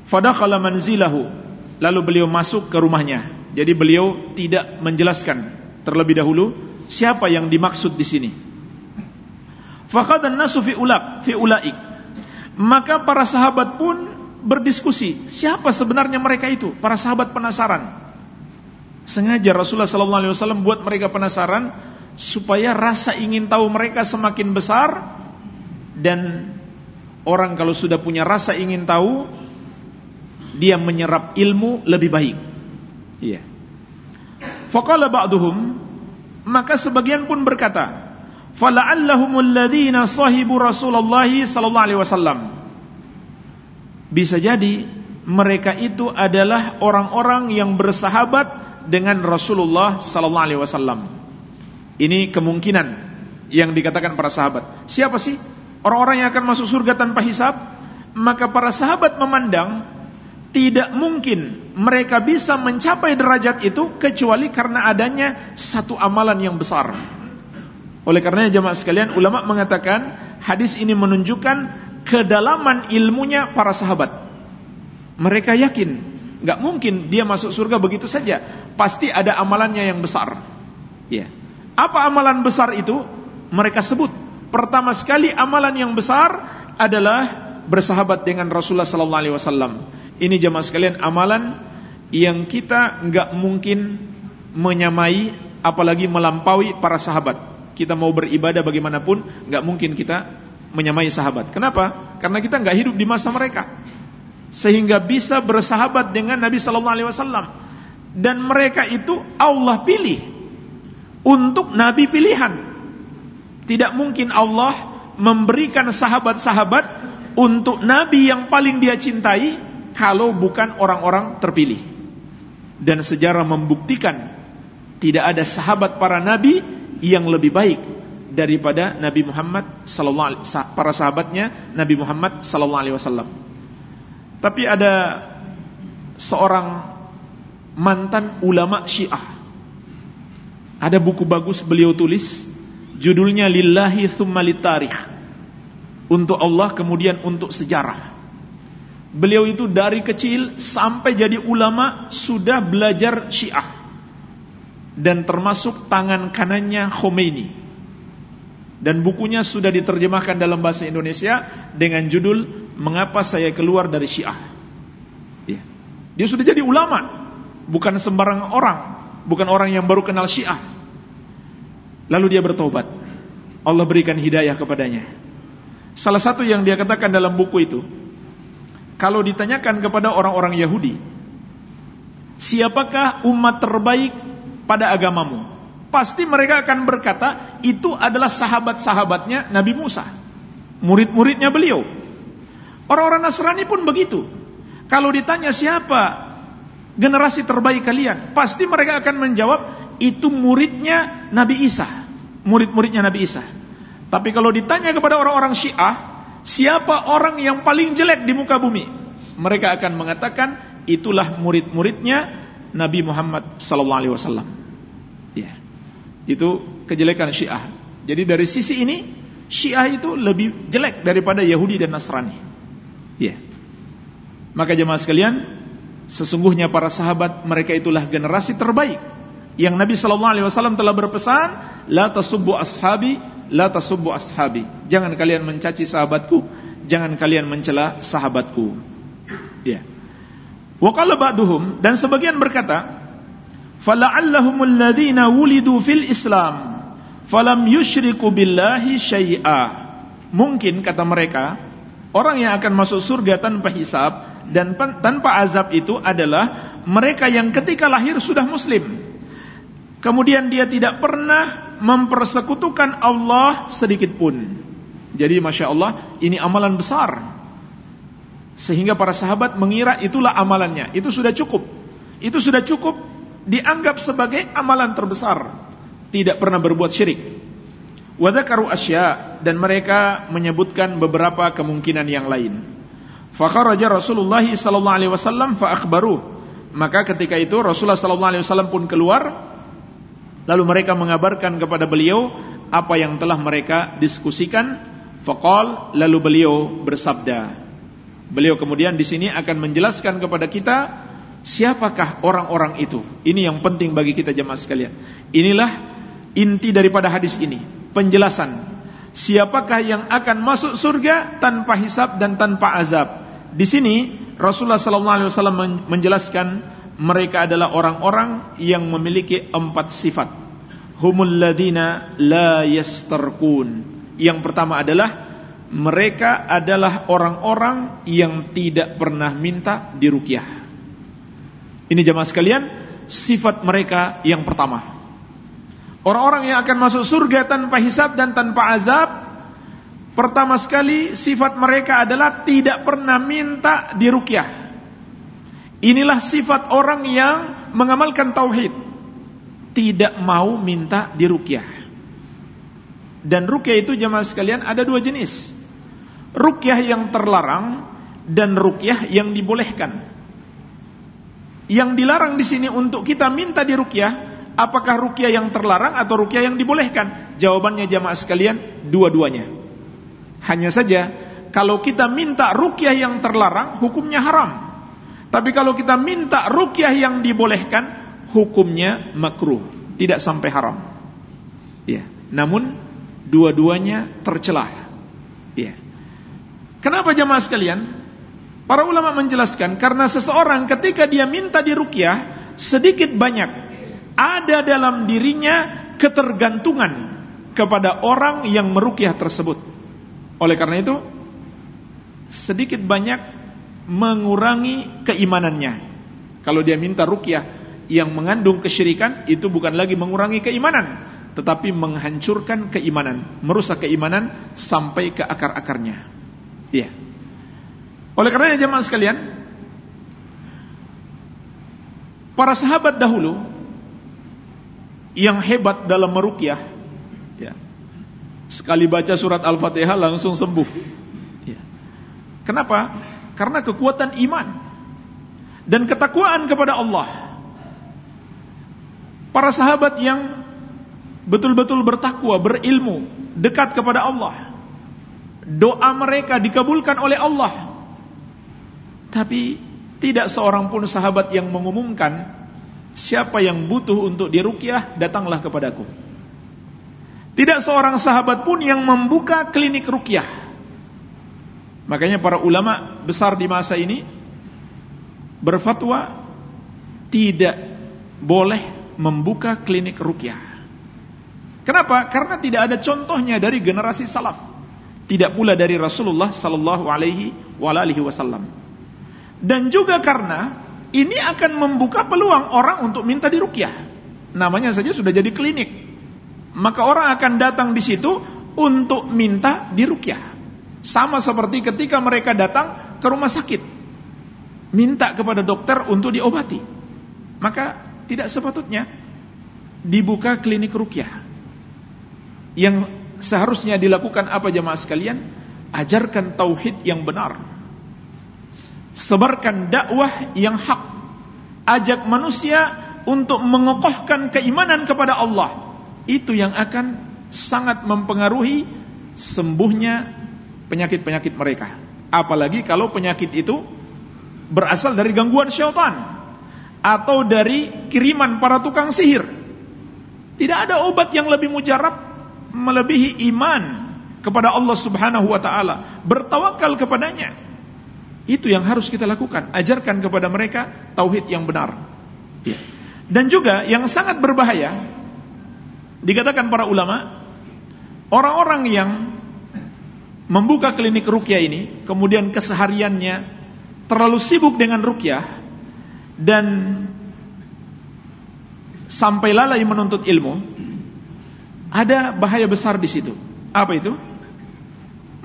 Fadakhala manzilahu. Lalu beliau masuk ke rumahnya. Jadi beliau tidak menjelaskan terlebih dahulu siapa yang dimaksud di sini. Faqadan nasu fi ulak fi ulaik. Maka para sahabat pun berdiskusi, siapa sebenarnya mereka itu? Para sahabat penasaran. Sengaja Rasulullah sallallahu alaihi wasallam buat mereka penasaran supaya rasa ingin tahu mereka semakin besar dan orang kalau sudah punya rasa ingin tahu dia menyerap ilmu lebih baik. Iya. Faqala ba'duhum maka sebagian pun berkata, "Fala'allahumul ladzina sahibu Rasulullah sallallahu alaihi wasallam." Bisa jadi mereka itu adalah orang-orang yang bersahabat dengan Rasulullah sallallahu alaihi wasallam. Ini kemungkinan yang dikatakan para sahabat. Siapa sih orang-orang yang akan masuk surga tanpa hisab? Maka para sahabat memandang tidak mungkin mereka bisa mencapai derajat itu kecuali karena adanya satu amalan yang besar. Oleh karenanya jemaah sekalian, ulama mengatakan hadis ini menunjukkan kedalaman ilmunya para sahabat. Mereka yakin, nggak mungkin dia masuk surga begitu saja. Pasti ada amalannya yang besar. Ya. Apa amalan besar itu? Mereka sebut. Pertama sekali amalan yang besar adalah bersahabat dengan Rasulullah sallallahu alaihi wasallam. Ini jemaah sekalian amalan yang kita enggak mungkin menyamai apalagi melampaui para sahabat. Kita mau beribadah bagaimanapun enggak mungkin kita menyamai sahabat. Kenapa? Karena kita enggak hidup di masa mereka. Sehingga bisa bersahabat dengan Nabi sallallahu alaihi wasallam. Dan mereka itu Allah pilih untuk nabi pilihan. Tidak mungkin Allah memberikan sahabat-sahabat untuk nabi yang paling dia cintai kalau bukan orang-orang terpilih. Dan sejarah membuktikan tidak ada sahabat para nabi yang lebih baik daripada Nabi Muhammad sallallahu para sahabatnya Nabi Muhammad sallallahu. Tapi ada seorang mantan ulama Syiah ada buku bagus beliau tulis Judulnya Lillahi Thumma Litarikh Untuk Allah kemudian untuk sejarah Beliau itu dari kecil sampai jadi ulama Sudah belajar syiah dan termasuk tangan kanannya Khomeini. Dan bukunya sudah diterjemahkan dalam bahasa Indonesia dengan judul Mengapa Saya Keluar dari Syiah. Ya. Dia sudah jadi ulama, bukan sembarang orang, bukan orang yang baru kenal Syiah. Lalu dia bertobat. Allah berikan hidayah kepadanya. Salah satu yang dia katakan dalam buku itu, kalau ditanyakan kepada orang-orang Yahudi, siapakah umat terbaik pada agamamu? Pasti mereka akan berkata, itu adalah sahabat-sahabatnya Nabi Musa. Murid-muridnya beliau. Orang-orang Nasrani pun begitu. Kalau ditanya siapa generasi terbaik kalian, pasti mereka akan menjawab, itu muridnya Nabi Isa. Murid-muridnya Nabi Isa. Tapi kalau ditanya kepada orang-orang Syiah, siapa orang yang paling jelek di muka bumi? Mereka akan mengatakan, itulah murid-muridnya Nabi Muhammad sallallahu alaihi wasallam. Ya. Itu kejelekan Syiah. Jadi dari sisi ini Syiah itu lebih jelek daripada Yahudi dan Nasrani. Ya. Maka jemaah sekalian, sesungguhnya para sahabat mereka itulah generasi terbaik yang Nabi sallallahu alaihi wasallam telah berpesan, la tasubbu ashabi, la tasubbu ashabi. Jangan kalian mencaci sahabatku, jangan kalian mencela sahabatku. Ya. Wa qala ba'duhum dan sebagian berkata, "Fala'allahumul ladzina wulidu fil Islam falam yusyriku billahi syai'a." Mungkin kata mereka, orang yang akan masuk surga tanpa hisab dan tanpa azab itu adalah mereka yang ketika lahir sudah muslim. Kemudian dia tidak pernah mempersekutukan Allah sedikit pun. Jadi Masya Allah ini amalan besar sehingga para sahabat mengira itulah amalannya. Itu sudah cukup. Itu sudah cukup dianggap sebagai amalan terbesar. Tidak pernah berbuat syirik. Wadakaru asya dan mereka menyebutkan beberapa kemungkinan yang lain. Fakharaja Rasulullah sallallahu alaihi wasallam fa. Maka ketika itu Rasulullah sallallahu alaihi wasallam pun keluar lalu mereka mengabarkan kepada beliau apa yang telah mereka diskusikan. Faqal lalu beliau bersabda, Beliau kemudian di sini akan menjelaskan kepada kita siapakah orang-orang itu. Ini yang penting bagi kita jemaah sekalian. Inilah inti daripada hadis ini, penjelasan siapakah yang akan masuk surga tanpa hisab dan tanpa azab. Di sini Rasulullah sallallahu alaihi wasallam menjelaskan mereka adalah orang-orang yang memiliki empat sifat. Humul ladina la yastarqun. Yang pertama adalah mereka adalah orang-orang yang tidak pernah minta dirukyah. Ini jemaah sekalian, sifat mereka yang pertama. Orang-orang yang akan masuk surga tanpa hisab dan tanpa azab, pertama sekali sifat mereka adalah tidak pernah minta dirukyah. Inilah sifat orang yang mengamalkan tauhid, tidak mau minta dirukyah. Dan rukyah itu jemaah sekalian ada dua jenis. Rukyah yang terlarang dan rukyah yang dibolehkan. Yang dilarang di sini untuk kita minta di rukyah, apakah rukyah yang terlarang atau rukyah yang dibolehkan? Jawabannya jemaah sekalian, dua-duanya. Hanya saja kalau kita minta rukyah yang terlarang, hukumnya haram. Tapi kalau kita minta rukyah yang dibolehkan, hukumnya makruh, tidak sampai haram. Ya. Namun dua-duanya tercelah. Ya. Kenapa jemaah sekalian? Para ulama menjelaskan karena seseorang ketika dia minta dirukyah sedikit banyak ada dalam dirinya ketergantungan kepada orang yang merukyah tersebut. Oleh karena itu sedikit banyak mengurangi keimanannya. Kalau dia minta rukyah yang mengandung kesyirikan itu bukan lagi mengurangi keimanan, tetapi menghancurkan keimanan, merusak keimanan sampai ke akar-akarnya. Iya. Oleh karenanya jemaah sekalian, para sahabat dahulu yang hebat dalam merukyah, ya, sekali baca surat Al-Fatihah langsung sembuh. Ya. Kenapa? Karena kekuatan iman dan ketakwaan kepada Allah. Para sahabat yang betul-betul bertakwa, berilmu, dekat kepada Allah. Doa mereka dikabulkan oleh Allah. Tapi tidak seorang pun sahabat yang mengumumkan Siapa yang butuh untuk dirukyah, datanglah kepadaku. Tidak seorang sahabat pun yang membuka klinik rukyah. Makanya para ulama besar di masa ini berfatwa tidak boleh membuka klinik rukyah. Kenapa? Karena tidak ada contohnya dari generasi salaf. Tidak pula dari Rasulullah sallallahu alaihi wasallam. Dan juga karena ini akan membuka peluang orang untuk minta dirukyah. Namanya saja sudah jadi klinik. Maka orang akan datang di situ untuk minta dirukyah. Sama seperti ketika mereka datang ke rumah sakit. Minta kepada dokter untuk diobati. Maka tidak sepatutnya dibuka klinik rukyah. Yang seharusnya dilakukan apa jemaah sekalian? Ajarkan tauhid yang benar sebarkan dakwah yang hak ajak manusia untuk mengokohkan keimanan kepada Allah itu yang akan sangat mempengaruhi sembuhnya penyakit-penyakit mereka apalagi kalau penyakit itu berasal dari gangguan syaitan atau dari kiriman para tukang sihir tidak ada obat yang lebih mujarab melebihi iman kepada Allah Subhanahu wa taala bertawakal kepadanya itu yang harus kita lakukan. Ajarkan kepada mereka tauhid yang benar. Dan juga yang sangat berbahaya dikatakan para ulama, orang-orang yang membuka klinik rukyah ini, kemudian kesehariannya terlalu sibuk dengan rukyah dan sampai lalai menuntut ilmu, ada bahaya besar di situ. Apa itu?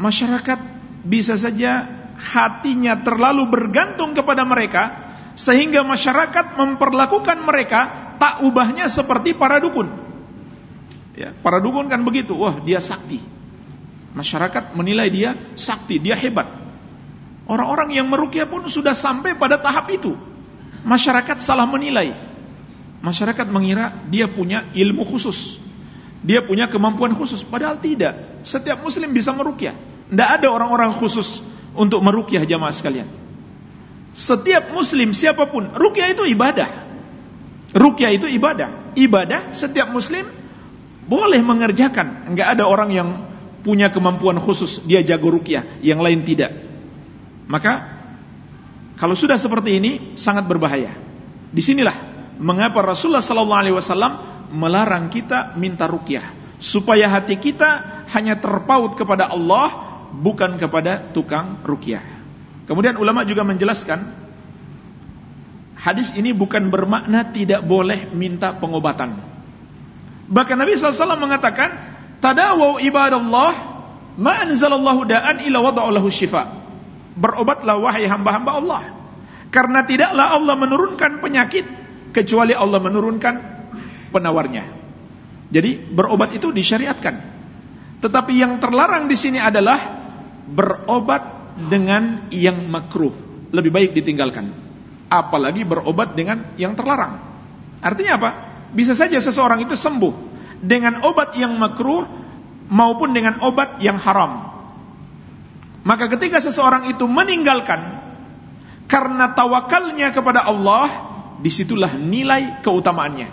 Masyarakat bisa saja hatinya terlalu bergantung kepada mereka sehingga masyarakat memperlakukan mereka tak ubahnya seperti para dukun. Ya, para dukun kan begitu, wah dia sakti. Masyarakat menilai dia sakti, dia hebat. Orang-orang yang merukyah pun sudah sampai pada tahap itu. Masyarakat salah menilai. Masyarakat mengira dia punya ilmu khusus. Dia punya kemampuan khusus, padahal tidak. Setiap muslim bisa merukyah. Tidak ada orang-orang khusus untuk merukyah jamaah sekalian. Setiap muslim siapa pun, rukyah itu ibadah. Rukyah itu ibadah. Ibadah setiap muslim boleh mengerjakan. Enggak ada orang yang punya kemampuan khusus dia jago rukyah, yang lain tidak. Maka kalau sudah seperti ini sangat berbahaya. Di sinilah mengapa Rasulullah sallallahu alaihi wasallam melarang kita minta rukyah supaya hati kita hanya terpaut kepada Allah bukan kepada tukang rukyah. Kemudian ulama juga menjelaskan hadis ini bukan bermakna tidak boleh minta pengobatan. Bahkan Nabi SAW mengatakan, Tadawaw ibadallah ma anzalallahu da'an ila wada'allahu syifa. Berobatlah wahai hamba-hamba Allah. Karena tidaklah Allah menurunkan penyakit kecuali Allah menurunkan penawarnya. Jadi berobat itu disyariatkan. Tetapi yang terlarang di sini adalah berobat dengan yang makruh lebih baik ditinggalkan apalagi berobat dengan yang terlarang artinya apa bisa saja seseorang itu sembuh dengan obat yang makruh maupun dengan obat yang haram. Maka ketika seseorang itu meninggalkan karena tawakalnya kepada Allah di situlah nilai keutamaannya.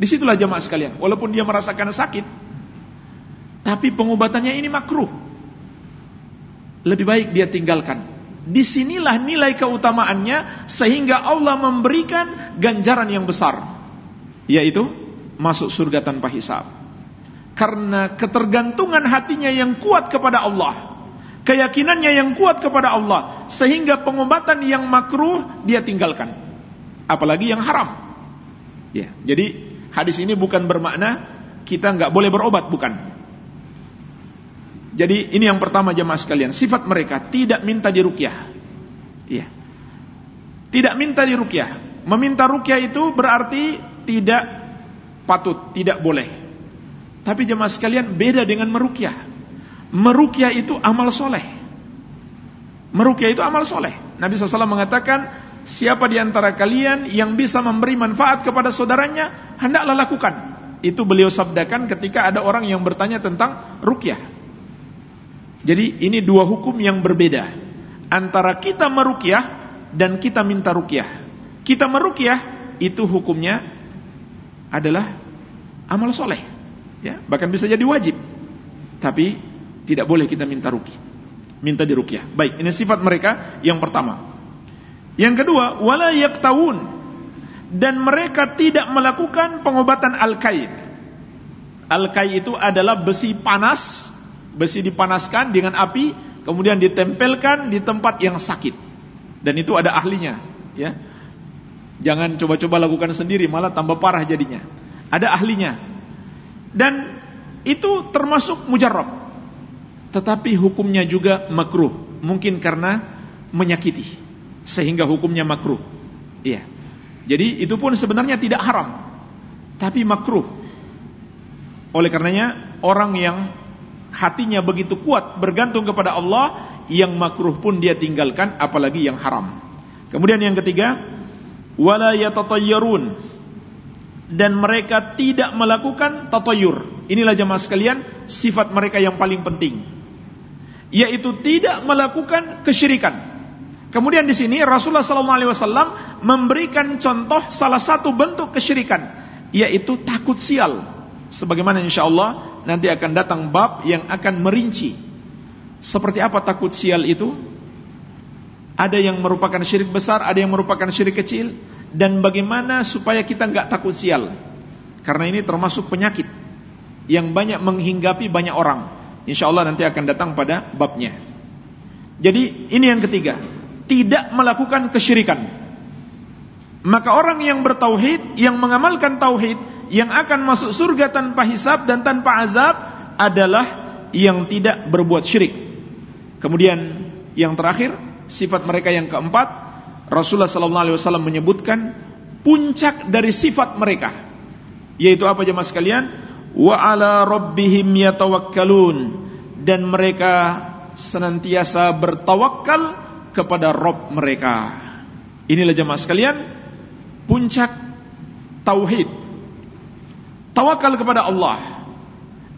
Di situlah jemaah sekalian walaupun dia merasakan sakit tapi pengobatannya ini makruh. Lebih baik dia tinggalkan. Di sinilah nilai keutamaannya sehingga Allah memberikan ganjaran yang besar, yaitu masuk surga tanpa hisab. Karena ketergantungan hatinya yang kuat kepada Allah, keyakinannya yang kuat kepada Allah, sehingga pengobatan yang makruh dia tinggalkan, apalagi yang haram. Ya, jadi hadis ini bukan bermakna kita nggak boleh berobat, bukan. Jadi ini yang pertama jemaah sekalian, sifat mereka tidak minta dirukyah. Iya. Tidak minta dirukyah. Meminta rukyah itu berarti tidak patut, tidak boleh. Tapi jemaah sekalian beda dengan merukyah. Merukyah itu amal soleh. Merukyah itu amal soleh. Nabi SAW mengatakan, siapa di antara kalian yang bisa memberi manfaat kepada saudaranya, hendaklah lakukan. Itu beliau sabdakan ketika ada orang yang bertanya tentang rukyah. Jadi ini dua hukum yang berbeda antara kita merukyah dan kita minta rukyah. Kita merukyah itu hukumnya adalah amal soleh. Ya, bahkan bisa jadi wajib. Tapi tidak boleh kita minta ruki. Minta dirukyah. Baik, ini sifat mereka yang pertama. Yang kedua, wala yaktawun dan mereka tidak melakukan pengobatan al-kai. Al-kai itu adalah besi panas, besi dipanaskan dengan api, kemudian ditempelkan di tempat yang sakit. Dan itu ada ahlinya, ya. Jangan coba-coba lakukan sendiri, malah tambah parah jadinya. Ada ahlinya. Dan itu termasuk mujarrab. Tetapi hukumnya juga makruh, mungkin karena menyakiti sehingga hukumnya makruh. Iya. Jadi itu pun sebenarnya tidak haram, tapi makruh. Oleh karenanya orang yang hatinya begitu kuat bergantung kepada Allah, yang makruh pun dia tinggalkan apalagi yang haram. Kemudian yang ketiga, wala yatatayyarun dan mereka tidak melakukan tatayur. Inilah jemaah sekalian sifat mereka yang paling penting yaitu tidak melakukan kesyirikan. Kemudian di sini Rasulullah SAW memberikan contoh salah satu bentuk kesyirikan, yaitu takut sial. Sebagaimana insya Allah nanti akan datang bab yang akan merinci seperti apa takut sial itu. Ada yang merupakan syirik besar, ada yang merupakan syirik kecil, dan bagaimana supaya kita nggak takut sial. Karena ini termasuk penyakit yang banyak menghinggapi banyak orang. Insya Allah nanti akan datang pada babnya. Jadi ini yang ketiga tidak melakukan kesyirikan. Maka orang yang bertauhid, yang mengamalkan tauhid, yang akan masuk surga tanpa hisab dan tanpa azab adalah yang tidak berbuat syirik. Kemudian yang terakhir, sifat mereka yang keempat, Rasulullah sallallahu alaihi wasallam menyebutkan puncak dari sifat mereka yaitu apa jemaah sekalian? Wa ala rabbihim yatawakkalun dan mereka senantiasa bertawakal kepada Rob mereka. Inilah jemaah sekalian, puncak tauhid. Tawakal kepada Allah.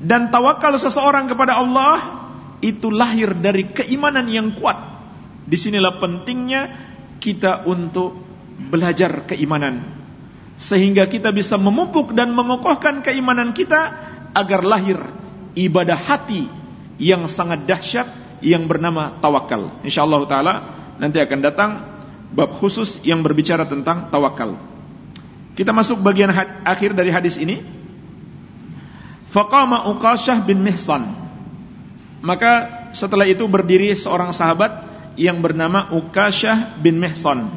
Dan tawakal seseorang kepada Allah itu lahir dari keimanan yang kuat. Di sinilah pentingnya kita untuk belajar keimanan. Sehingga kita bisa memupuk dan mengokohkan keimanan kita agar lahir ibadah hati yang sangat dahsyat yang bernama tawakal. Insyaallah taala nanti akan datang bab khusus yang berbicara tentang tawakal. Kita masuk bagian akhir dari hadis ini. Faqama Uqasyah bin Mihsan. Maka setelah itu berdiri seorang sahabat yang bernama Uqasyah bin Mihsan.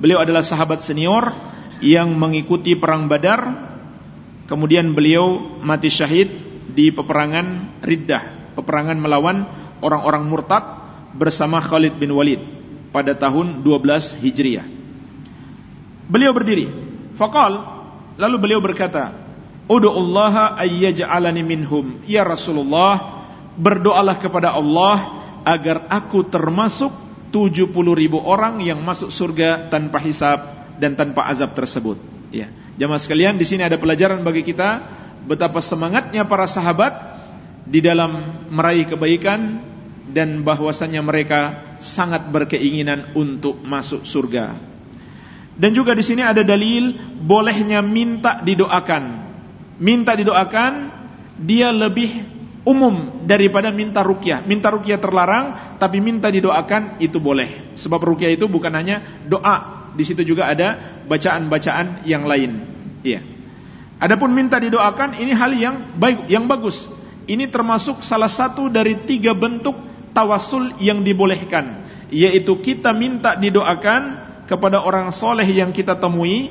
Beliau adalah sahabat senior yang mengikuti perang Badar. Kemudian beliau mati syahid di peperangan Riddah, peperangan melawan orang-orang murtad bersama Khalid bin Walid pada tahun 12 Hijriah. Beliau berdiri. Faqal lalu beliau berkata, "Ud'ullaha ayyaj'alani minhum." Ya Rasulullah, berdoalah kepada Allah agar aku termasuk 70 ribu orang yang masuk surga tanpa hisab dan tanpa azab tersebut. Ya, jamaah sekalian, di sini ada pelajaran bagi kita betapa semangatnya para sahabat di dalam meraih kebaikan dan bahwasannya mereka sangat berkeinginan untuk masuk surga. Dan juga di sini ada dalil bolehnya minta didoakan. Minta didoakan dia lebih umum daripada minta rukyah. Minta rukyah terlarang, tapi minta didoakan itu boleh. Sebab rukyah itu bukan hanya doa, di situ juga ada bacaan-bacaan yang lain. Iya. Adapun minta didoakan ini hal yang baik, yang bagus. Ini termasuk salah satu dari tiga bentuk tawasul yang dibolehkan yaitu kita minta didoakan kepada orang soleh yang kita temui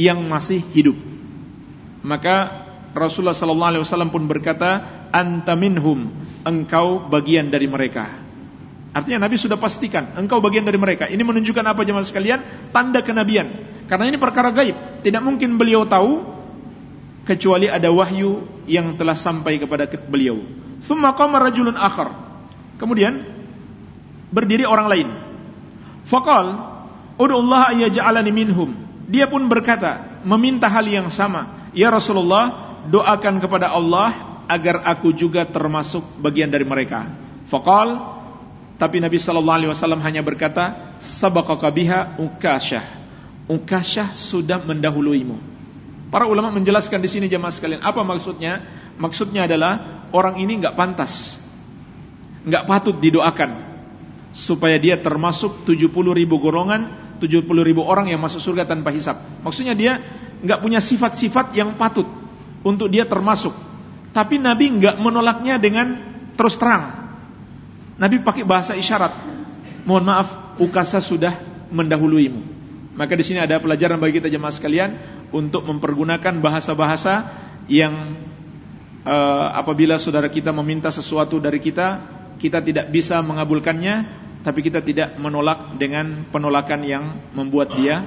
yang masih hidup maka Rasulullah sallallahu alaihi wasallam pun berkata anta minhum. Engkau bagian dari mereka. Artinya Nabi sudah pastikan engkau bagian dari mereka. Ini menunjukkan apa jemaah sekalian? Tanda kenabian. Karena ini perkara gaib. Tidak mungkin beliau tahu kecuali ada wahyu yang telah sampai kepada beliau. Thumma qama rajulun akhar. Kemudian berdiri orang lain. Fakal, Allah ayyaj'alani minhum. Dia pun berkata, meminta hal yang sama. Ya Rasulullah, doakan kepada Allah agar aku juga termasuk bagian dari mereka. Fakal, tapi Nabi sallallahu alaihi wasallam hanya berkata, sabaqaka biha Ukasyah. Ukasyah sudah mendahuluimu. Para ulama menjelaskan di sini jemaah sekalian, apa maksudnya? Maksudnya adalah orang ini nggak pantas, nggak patut didoakan supaya dia termasuk 70 ribu golongan, 70 ribu orang yang masuk surga tanpa hisap. Maksudnya dia nggak punya sifat-sifat yang patut untuk dia termasuk. Tapi Nabi nggak menolaknya dengan terus terang. Nabi pakai bahasa isyarat. Mohon maaf, ukasa sudah mendahuluimu. Maka di sini ada pelajaran bagi kita jemaah sekalian untuk mempergunakan bahasa-bahasa yang uh, apabila saudara kita meminta sesuatu dari kita, kita tidak bisa mengabulkannya, tapi kita tidak menolak dengan penolakan yang membuat dia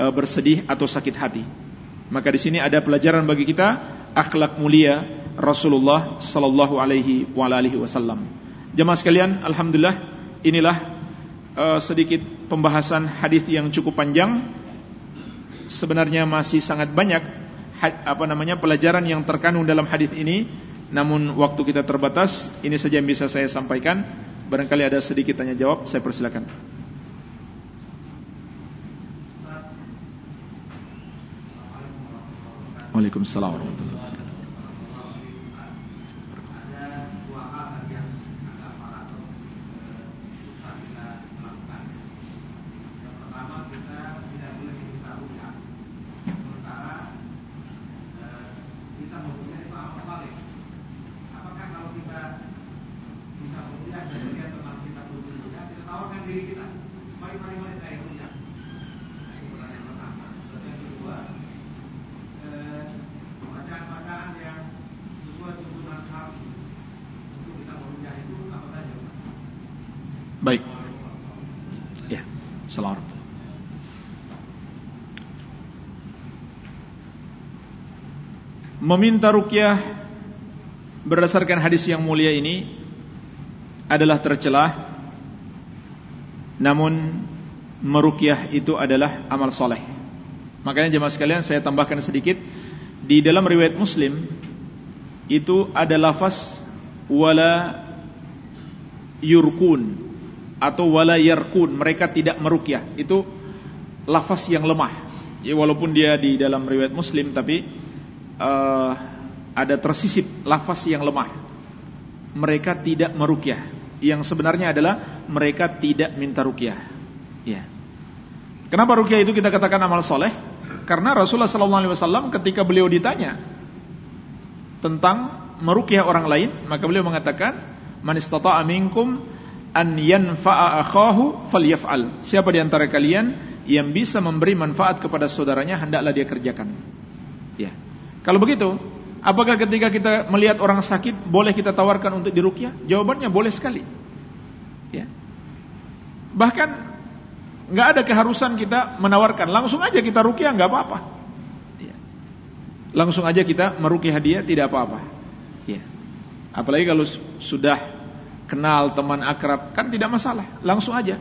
uh, bersedih atau sakit hati. Maka di sini ada pelajaran bagi kita akhlak mulia Rasulullah sallallahu alaihi wasallam. Jemaah sekalian, alhamdulillah inilah uh, sedikit pembahasan hadis yang cukup panjang. Sebenarnya masih sangat banyak apa namanya pelajaran yang terkandung dalam hadis ini, namun waktu kita terbatas. Ini saja yang bisa saya sampaikan. Barangkali ada sedikit tanya jawab, saya persilakan. وعليكم السلام ورحمة الله. Waalaikumsalam warahmatullahi meminta rukyah berdasarkan hadis yang mulia ini adalah tercelah namun merukyah itu adalah amal soleh. Makanya jemaah sekalian saya tambahkan sedikit. Di dalam riwayat muslim itu ada lafaz wala yurkun atau wala yarkun mereka tidak merukyah itu lafaz yang lemah ya walaupun dia di dalam riwayat muslim tapi uh, ada tersisip lafaz yang lemah. Mereka tidak merukyah. Yang sebenarnya adalah mereka tidak minta rukyah. Ya. Kenapa rukyah itu kita katakan amal soleh? Karena Rasulullah SAW ketika beliau ditanya tentang merukyah orang lain, maka beliau mengatakan, "Man istata'a minkum an yanfa'a akhahu falyaf'al." Siapa di antara kalian yang bisa memberi manfaat kepada saudaranya hendaklah dia kerjakan. Ya. Kalau begitu, apakah ketika kita melihat orang sakit boleh kita tawarkan untuk dirukyah? Jawabannya boleh sekali. Ya. Bahkan nggak ada keharusan kita menawarkan, langsung aja kita rukyah nggak apa-apa. Ya. Langsung aja kita merukyah dia tidak apa-apa. Ya. Apalagi kalau sudah kenal teman akrab kan tidak masalah, langsung aja.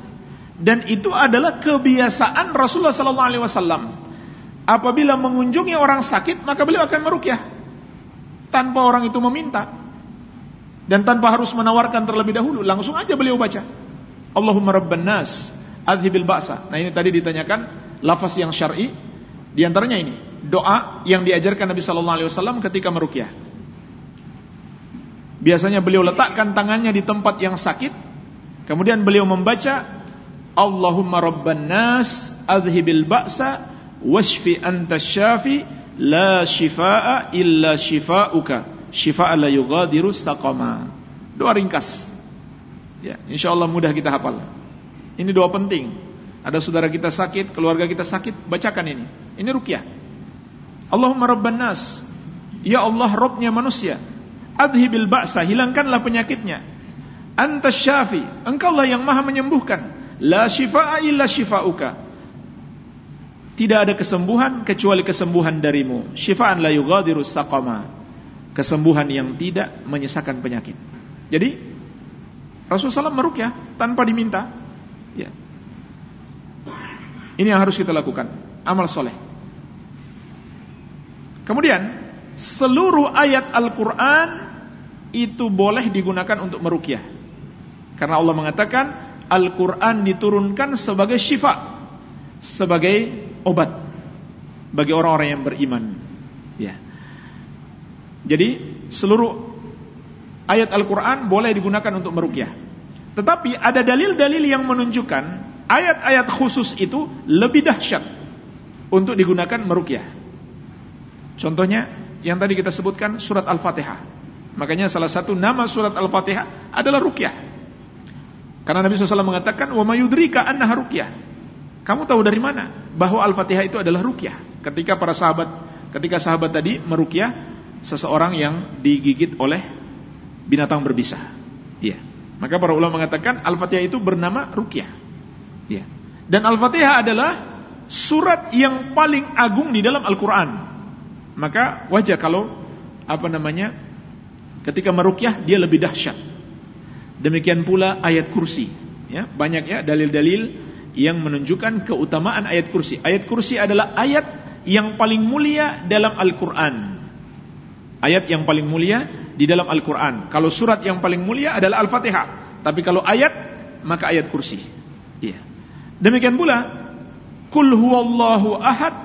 Dan itu adalah kebiasaan Rasulullah sallallahu alaihi wasallam. Apabila mengunjungi orang sakit maka beliau akan merukyah. Tanpa orang itu meminta. Dan tanpa harus menawarkan terlebih dahulu langsung aja beliau baca. Allahumma rabban nas adhibil ba'sa. Nah ini tadi ditanyakan lafaz yang syar'i. Di antaranya ini doa yang diajarkan Nabi sallallahu alaihi wasallam ketika merukyah biasanya beliau letakkan tangannya di tempat yang sakit. Kemudian beliau membaca Allahumma rabban nas adhibil ba'sa washfi anta syafi la shifaa illa shifauka shifaa la yughadiru saqama. Doa ringkas. Ya insyaallah mudah kita hafal. Ini doa penting. Ada saudara kita sakit keluarga kita sakit bacakan ini. Ini rukyah. Allahumma rabban nas. Ya Allah robnya manusia adhibil ba'sa hilangkanlah penyakitnya anta syafi engkaulah yang maha menyembuhkan la shifaa illa shifauka tidak ada kesembuhan kecuali kesembuhan darimu. Syifaan la yughadiru saqama. Kesembuhan yang tidak menyisakan penyakit. Jadi Rasulullah SAW merukyah tanpa diminta. Ya. Ini yang harus kita lakukan. Amal soleh. Kemudian seluruh ayat Al-Quran itu boleh digunakan untuk merukyah. Karena Allah mengatakan Al-Quran diturunkan sebagai syifa, sebagai obat bagi orang-orang yang beriman. Ya. Jadi seluruh ayat Al-Quran boleh digunakan untuk merukyah. Tetapi ada dalil-dalil yang menunjukkan ayat-ayat khusus itu lebih dahsyat untuk digunakan merukyah. Contohnya yang tadi kita sebutkan surat Al-Fatihah. Makanya salah satu nama surat Al-Fatihah adalah rukyah. Karena Nabi SAW mengatakan, "Wa mayudrika annaha rukyah." Kamu tahu dari mana bahwa Al-Fatihah itu adalah rukyah? Ketika para sahabat, ketika sahabat tadi merukyah seseorang yang digigit oleh binatang berbisa. Iya. Maka para ulama mengatakan Al-Fatihah itu bernama rukyah. Iya. Dan Al-Fatihah adalah surat yang paling agung di dalam Al-Qur'an. Maka wajar kalau apa namanya? Ketika merukyah dia lebih dahsyat. Demikian pula ayat kursi, ya. Banyak ya dalil-dalil yang menunjukkan keutamaan ayat kursi. Ayat kursi adalah ayat yang paling mulia dalam Al-Qur'an. Ayat yang paling mulia di dalam Al-Quran. Kalau surat yang paling mulia adalah Al-Fatihah. Tapi kalau ayat, maka ayat kursi. Iya. Demikian pula, Kul huwallahu ahad,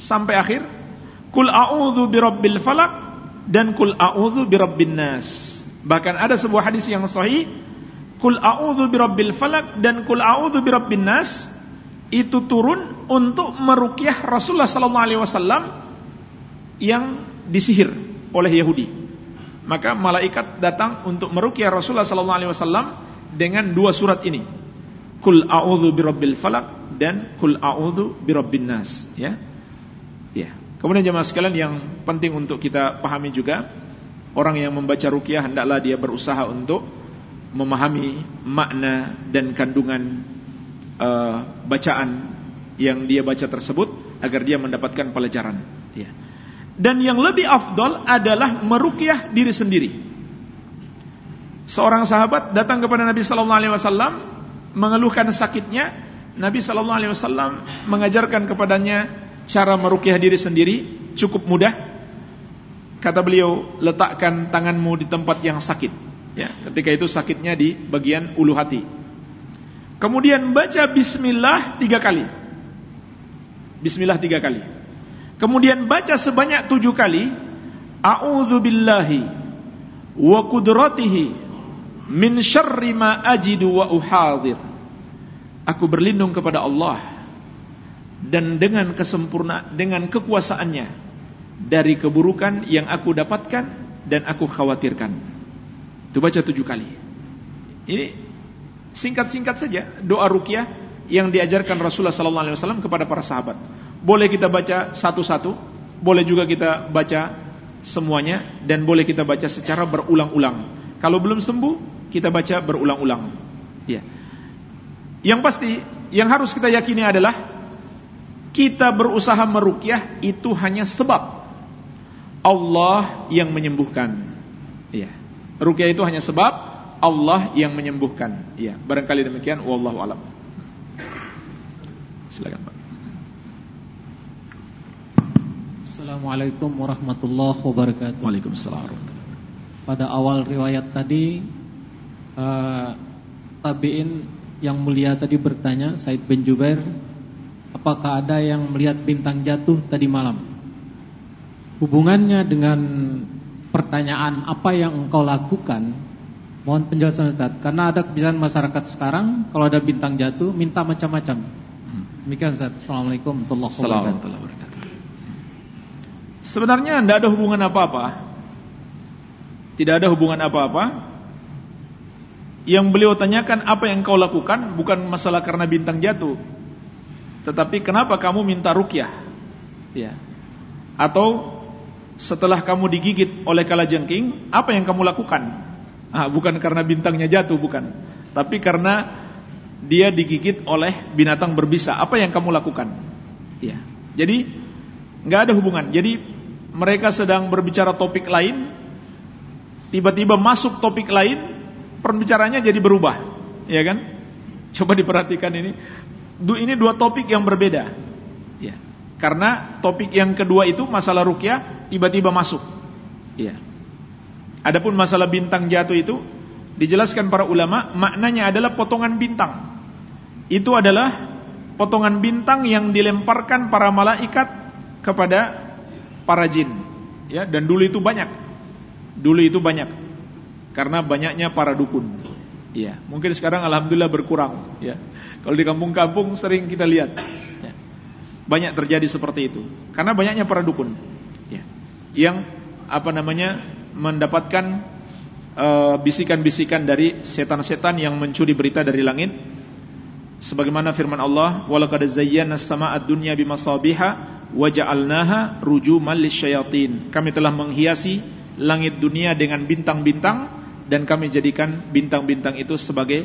sampai akhir, Kul a'udhu birabbil falak, dan Kul a'udhu birabbin nas. Bahkan ada sebuah hadis yang sahih, Kul a'udhu birabbil falak, dan Kul a'udhu birabbin nas, itu turun untuk merukyah Rasulullah sallallahu alaihi wasallam yang disihir oleh Yahudi maka malaikat datang untuk meruqyah Rasulullah sallallahu alaihi wasallam dengan dua surat ini. Kul a'udzu birabbil falak dan kul a'udzu birabbin nas, ya. Ya. Kemudian jemaah sekalian yang penting untuk kita pahami juga, orang yang membaca ruqyah hendaklah dia berusaha untuk memahami makna dan kandungan uh, bacaan yang dia baca tersebut agar dia mendapatkan pelajaran, ya. Dan yang lebih afdol adalah merukyah diri sendiri. Seorang sahabat datang kepada Nabi sallallahu alaihi wasallam mengeluhkan sakitnya. Nabi sallallahu alaihi wasallam mengajarkan kepadanya cara merukyah diri sendiri cukup mudah. Kata beliau, letakkan tanganmu di tempat yang sakit. Ya, ketika itu sakitnya di bagian ulu hati. Kemudian baca Bismillah tiga kali. Bismillah tiga kali. Kemudian baca sebanyak tujuh kali A'udzu billahi wa kudratihi min syarri ma ajidu wa uhadir. Aku berlindung kepada Allah dan dengan kesempurna dengan kekuasaannya dari keburukan yang aku dapatkan dan aku khawatirkan. Itu baca tujuh kali. Ini singkat-singkat saja doa rukyah yang diajarkan Rasulullah sallallahu alaihi wasallam kepada para sahabat. Boleh kita baca satu-satu, boleh juga kita baca semuanya dan boleh kita baca secara berulang-ulang. Kalau belum sembuh, kita baca berulang-ulang. Ya. Yang pasti yang harus kita yakini adalah kita berusaha merukyah itu hanya sebab Allah yang menyembuhkan. Ya. Rukyah itu hanya sebab Allah yang menyembuhkan. Ya, barangkali demikian wallahu alam. Silakan, Pak. Assalamualaikum warahmatullahi wabarakatuh. Waalaikumsalam. Pada awal riwayat tadi uh, tabiin yang mulia tadi bertanya Said bin Jubair, apakah ada yang melihat bintang jatuh tadi malam? Hubungannya dengan pertanyaan apa yang engkau lakukan? Mohon penjelasan Ustaz, karena ada kebiasaan masyarakat sekarang kalau ada bintang jatuh minta macam-macam. Demikian Ustaz. Assalamualaikum warahmatullahi wabarakatuh. Sebenarnya tidak ada hubungan apa-apa Tidak ada hubungan apa-apa Yang beliau tanyakan apa yang kau lakukan Bukan masalah karena bintang jatuh Tetapi kenapa kamu minta rukyah ya. Atau setelah kamu digigit oleh kalajengking Apa yang kamu lakukan ah, Bukan karena bintangnya jatuh bukan Tapi karena dia digigit oleh binatang berbisa Apa yang kamu lakukan ya. Jadi nggak ada hubungan. Jadi mereka sedang berbicara topik lain, tiba-tiba masuk topik lain, perbicaranya jadi berubah, ya kan? Coba diperhatikan ini, ini dua topik yang berbeda, ya. Karena topik yang kedua itu masalah rukyah tiba-tiba masuk, ya. Adapun masalah bintang jatuh itu dijelaskan para ulama maknanya adalah potongan bintang. Itu adalah potongan bintang yang dilemparkan para malaikat kepada para jin. Ya, dan dulu itu banyak. Dulu itu banyak. Karena banyaknya para dukun. Ya, mungkin sekarang alhamdulillah berkurang, ya. Kalau di kampung-kampung sering kita lihat. Ya. Banyak terjadi seperti itu. Karena banyaknya para dukun. Ya. Yang apa namanya? mendapatkan uh, bisikan-bisikan dari setan-setan yang mencuri berita dari langit sebagaimana firman Allah walaqad zayyana as-samaa'a dunya bimasabiha wa ja'alnaha rujuman lisyayatin kami telah menghiasi langit dunia dengan bintang-bintang dan kami jadikan bintang-bintang itu sebagai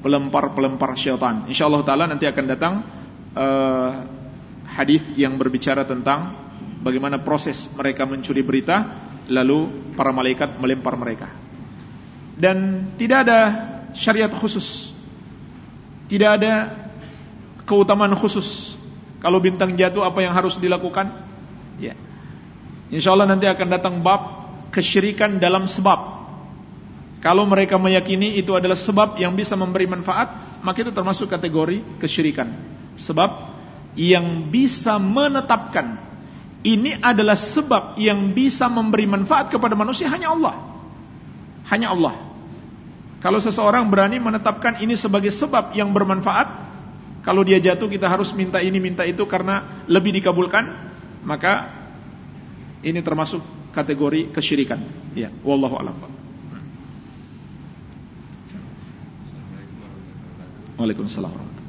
pelempar-pelempar syaitan insyaallah taala nanti akan datang uh, hadis yang berbicara tentang bagaimana proses mereka mencuri berita lalu para malaikat melempar mereka. Dan tidak ada syariat khusus. Tidak ada keutamaan khusus. Kalau bintang jatuh apa yang harus dilakukan? Ya. Insya Allah nanti akan datang bab kesyirikan dalam sebab. Kalau mereka meyakini itu adalah sebab yang bisa memberi manfaat, maka itu termasuk kategori kesyirikan. Sebab yang bisa menetapkan ini adalah sebab yang bisa memberi manfaat kepada manusia hanya Allah. Hanya Allah. Kalau seseorang berani menetapkan ini sebagai sebab yang bermanfaat, kalau dia jatuh kita harus minta ini minta itu karena lebih dikabulkan, maka ini termasuk kategori kesyirikan. Ya, wallahu a'lam. Waalaikumsalam.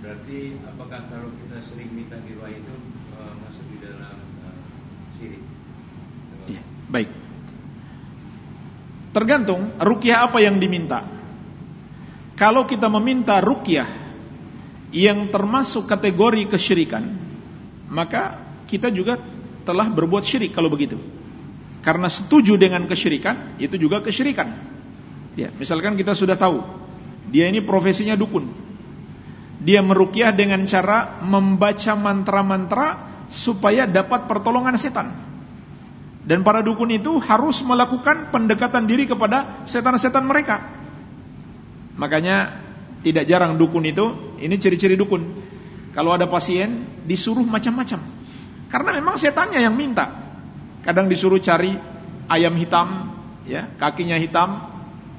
Berarti apakah kalau kita sering minta doa itu uh, masuk di dalam uh, syirik? Ya, baik. Tergantung rukyah apa yang diminta. Kalau kita meminta rukyah yang termasuk kategori kesyirikan, maka kita juga telah berbuat syirik kalau begitu. Karena setuju dengan kesyirikan, itu juga kesyirikan. Ya, misalkan kita sudah tahu dia ini profesinya dukun, dia merukyah dengan cara membaca mantra-mantra supaya dapat pertolongan setan. Dan para dukun itu harus melakukan pendekatan diri kepada setan-setan mereka. Makanya tidak jarang dukun itu, ini ciri-ciri dukun. Kalau ada pasien disuruh macam-macam. Karena memang setannya yang minta. Kadang disuruh cari ayam hitam, ya, kakinya hitam,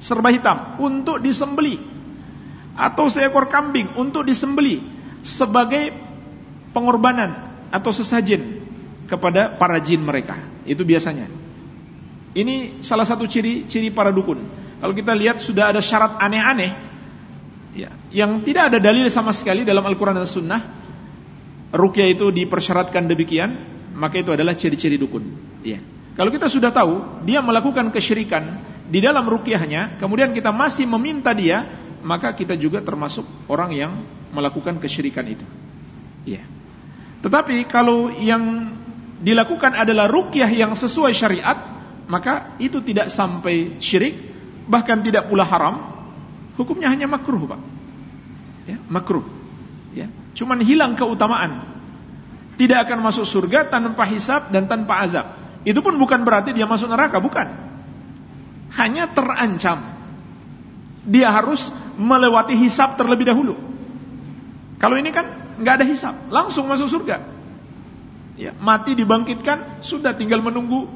serba hitam untuk disembeli atau seekor kambing untuk disembeli sebagai pengorbanan atau sesajen kepada para jin mereka. Itu biasanya. Ini salah satu ciri-ciri para dukun. Kalau kita lihat sudah ada syarat aneh-aneh ya, yang tidak ada dalil sama sekali dalam Al-Qur'an dan Sunnah. Rukyah itu dipersyaratkan demikian, maka itu adalah ciri-ciri dukun. Ya. Kalau kita sudah tahu dia melakukan kesyirikan di dalam rukyahnya, kemudian kita masih meminta dia maka kita juga termasuk orang yang melakukan kesyirikan itu. Ya. Tetapi kalau yang dilakukan adalah rukyah yang sesuai syariat, maka itu tidak sampai syirik, bahkan tidak pula haram. Hukumnya hanya makruh, Pak. Ya, makruh. Ya, cuman hilang keutamaan. Tidak akan masuk surga tanpa hisab dan tanpa azab. Itu pun bukan berarti dia masuk neraka, bukan. Hanya terancam dia harus melewati hisap terlebih dahulu. Kalau ini kan nggak ada hisap, langsung masuk surga. Ya, mati dibangkitkan, sudah tinggal menunggu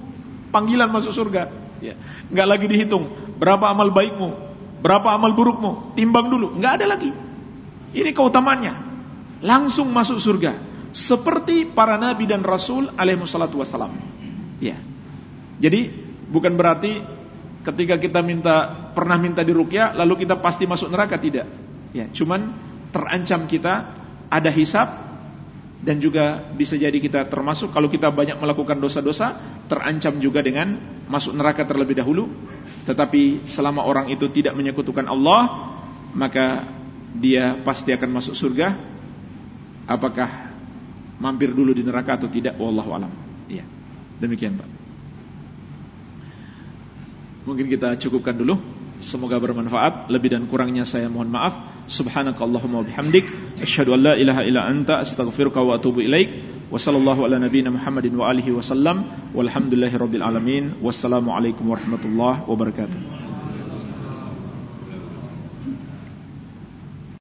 panggilan masuk surga. Ya, nggak lagi dihitung berapa amal baikmu, berapa amal burukmu, timbang dulu, nggak ada lagi. Ini keutamannya, langsung masuk surga. Seperti para nabi dan rasul alaihi wassalam. Ya. Jadi bukan berarti ketika kita minta pernah minta diruqyah lalu kita pasti masuk neraka tidak. Ya, cuman terancam kita ada hisap dan juga bisa jadi kita termasuk kalau kita banyak melakukan dosa-dosa terancam juga dengan masuk neraka terlebih dahulu. Tetapi selama orang itu tidak menyekutukan Allah, maka dia pasti akan masuk surga. Apakah mampir dulu di neraka atau tidak? Wallahu alam. Ya. Demikian, Pak. Mungkin kita cukupkan dulu. Semoga bermanfaat. Lebih dan kurangnya saya mohon maaf. Subhanakallahumma bihamdik. Asyhadu an la ilaha illa anta astaghfiruka wa atubu ilaik. Wa sallallahu ala nabiyyina Muhammadin wa alihi wa sallam. Walhamdulillahi rabbil alamin. Wassalamualaikum warahmatullahi wabarakatuh.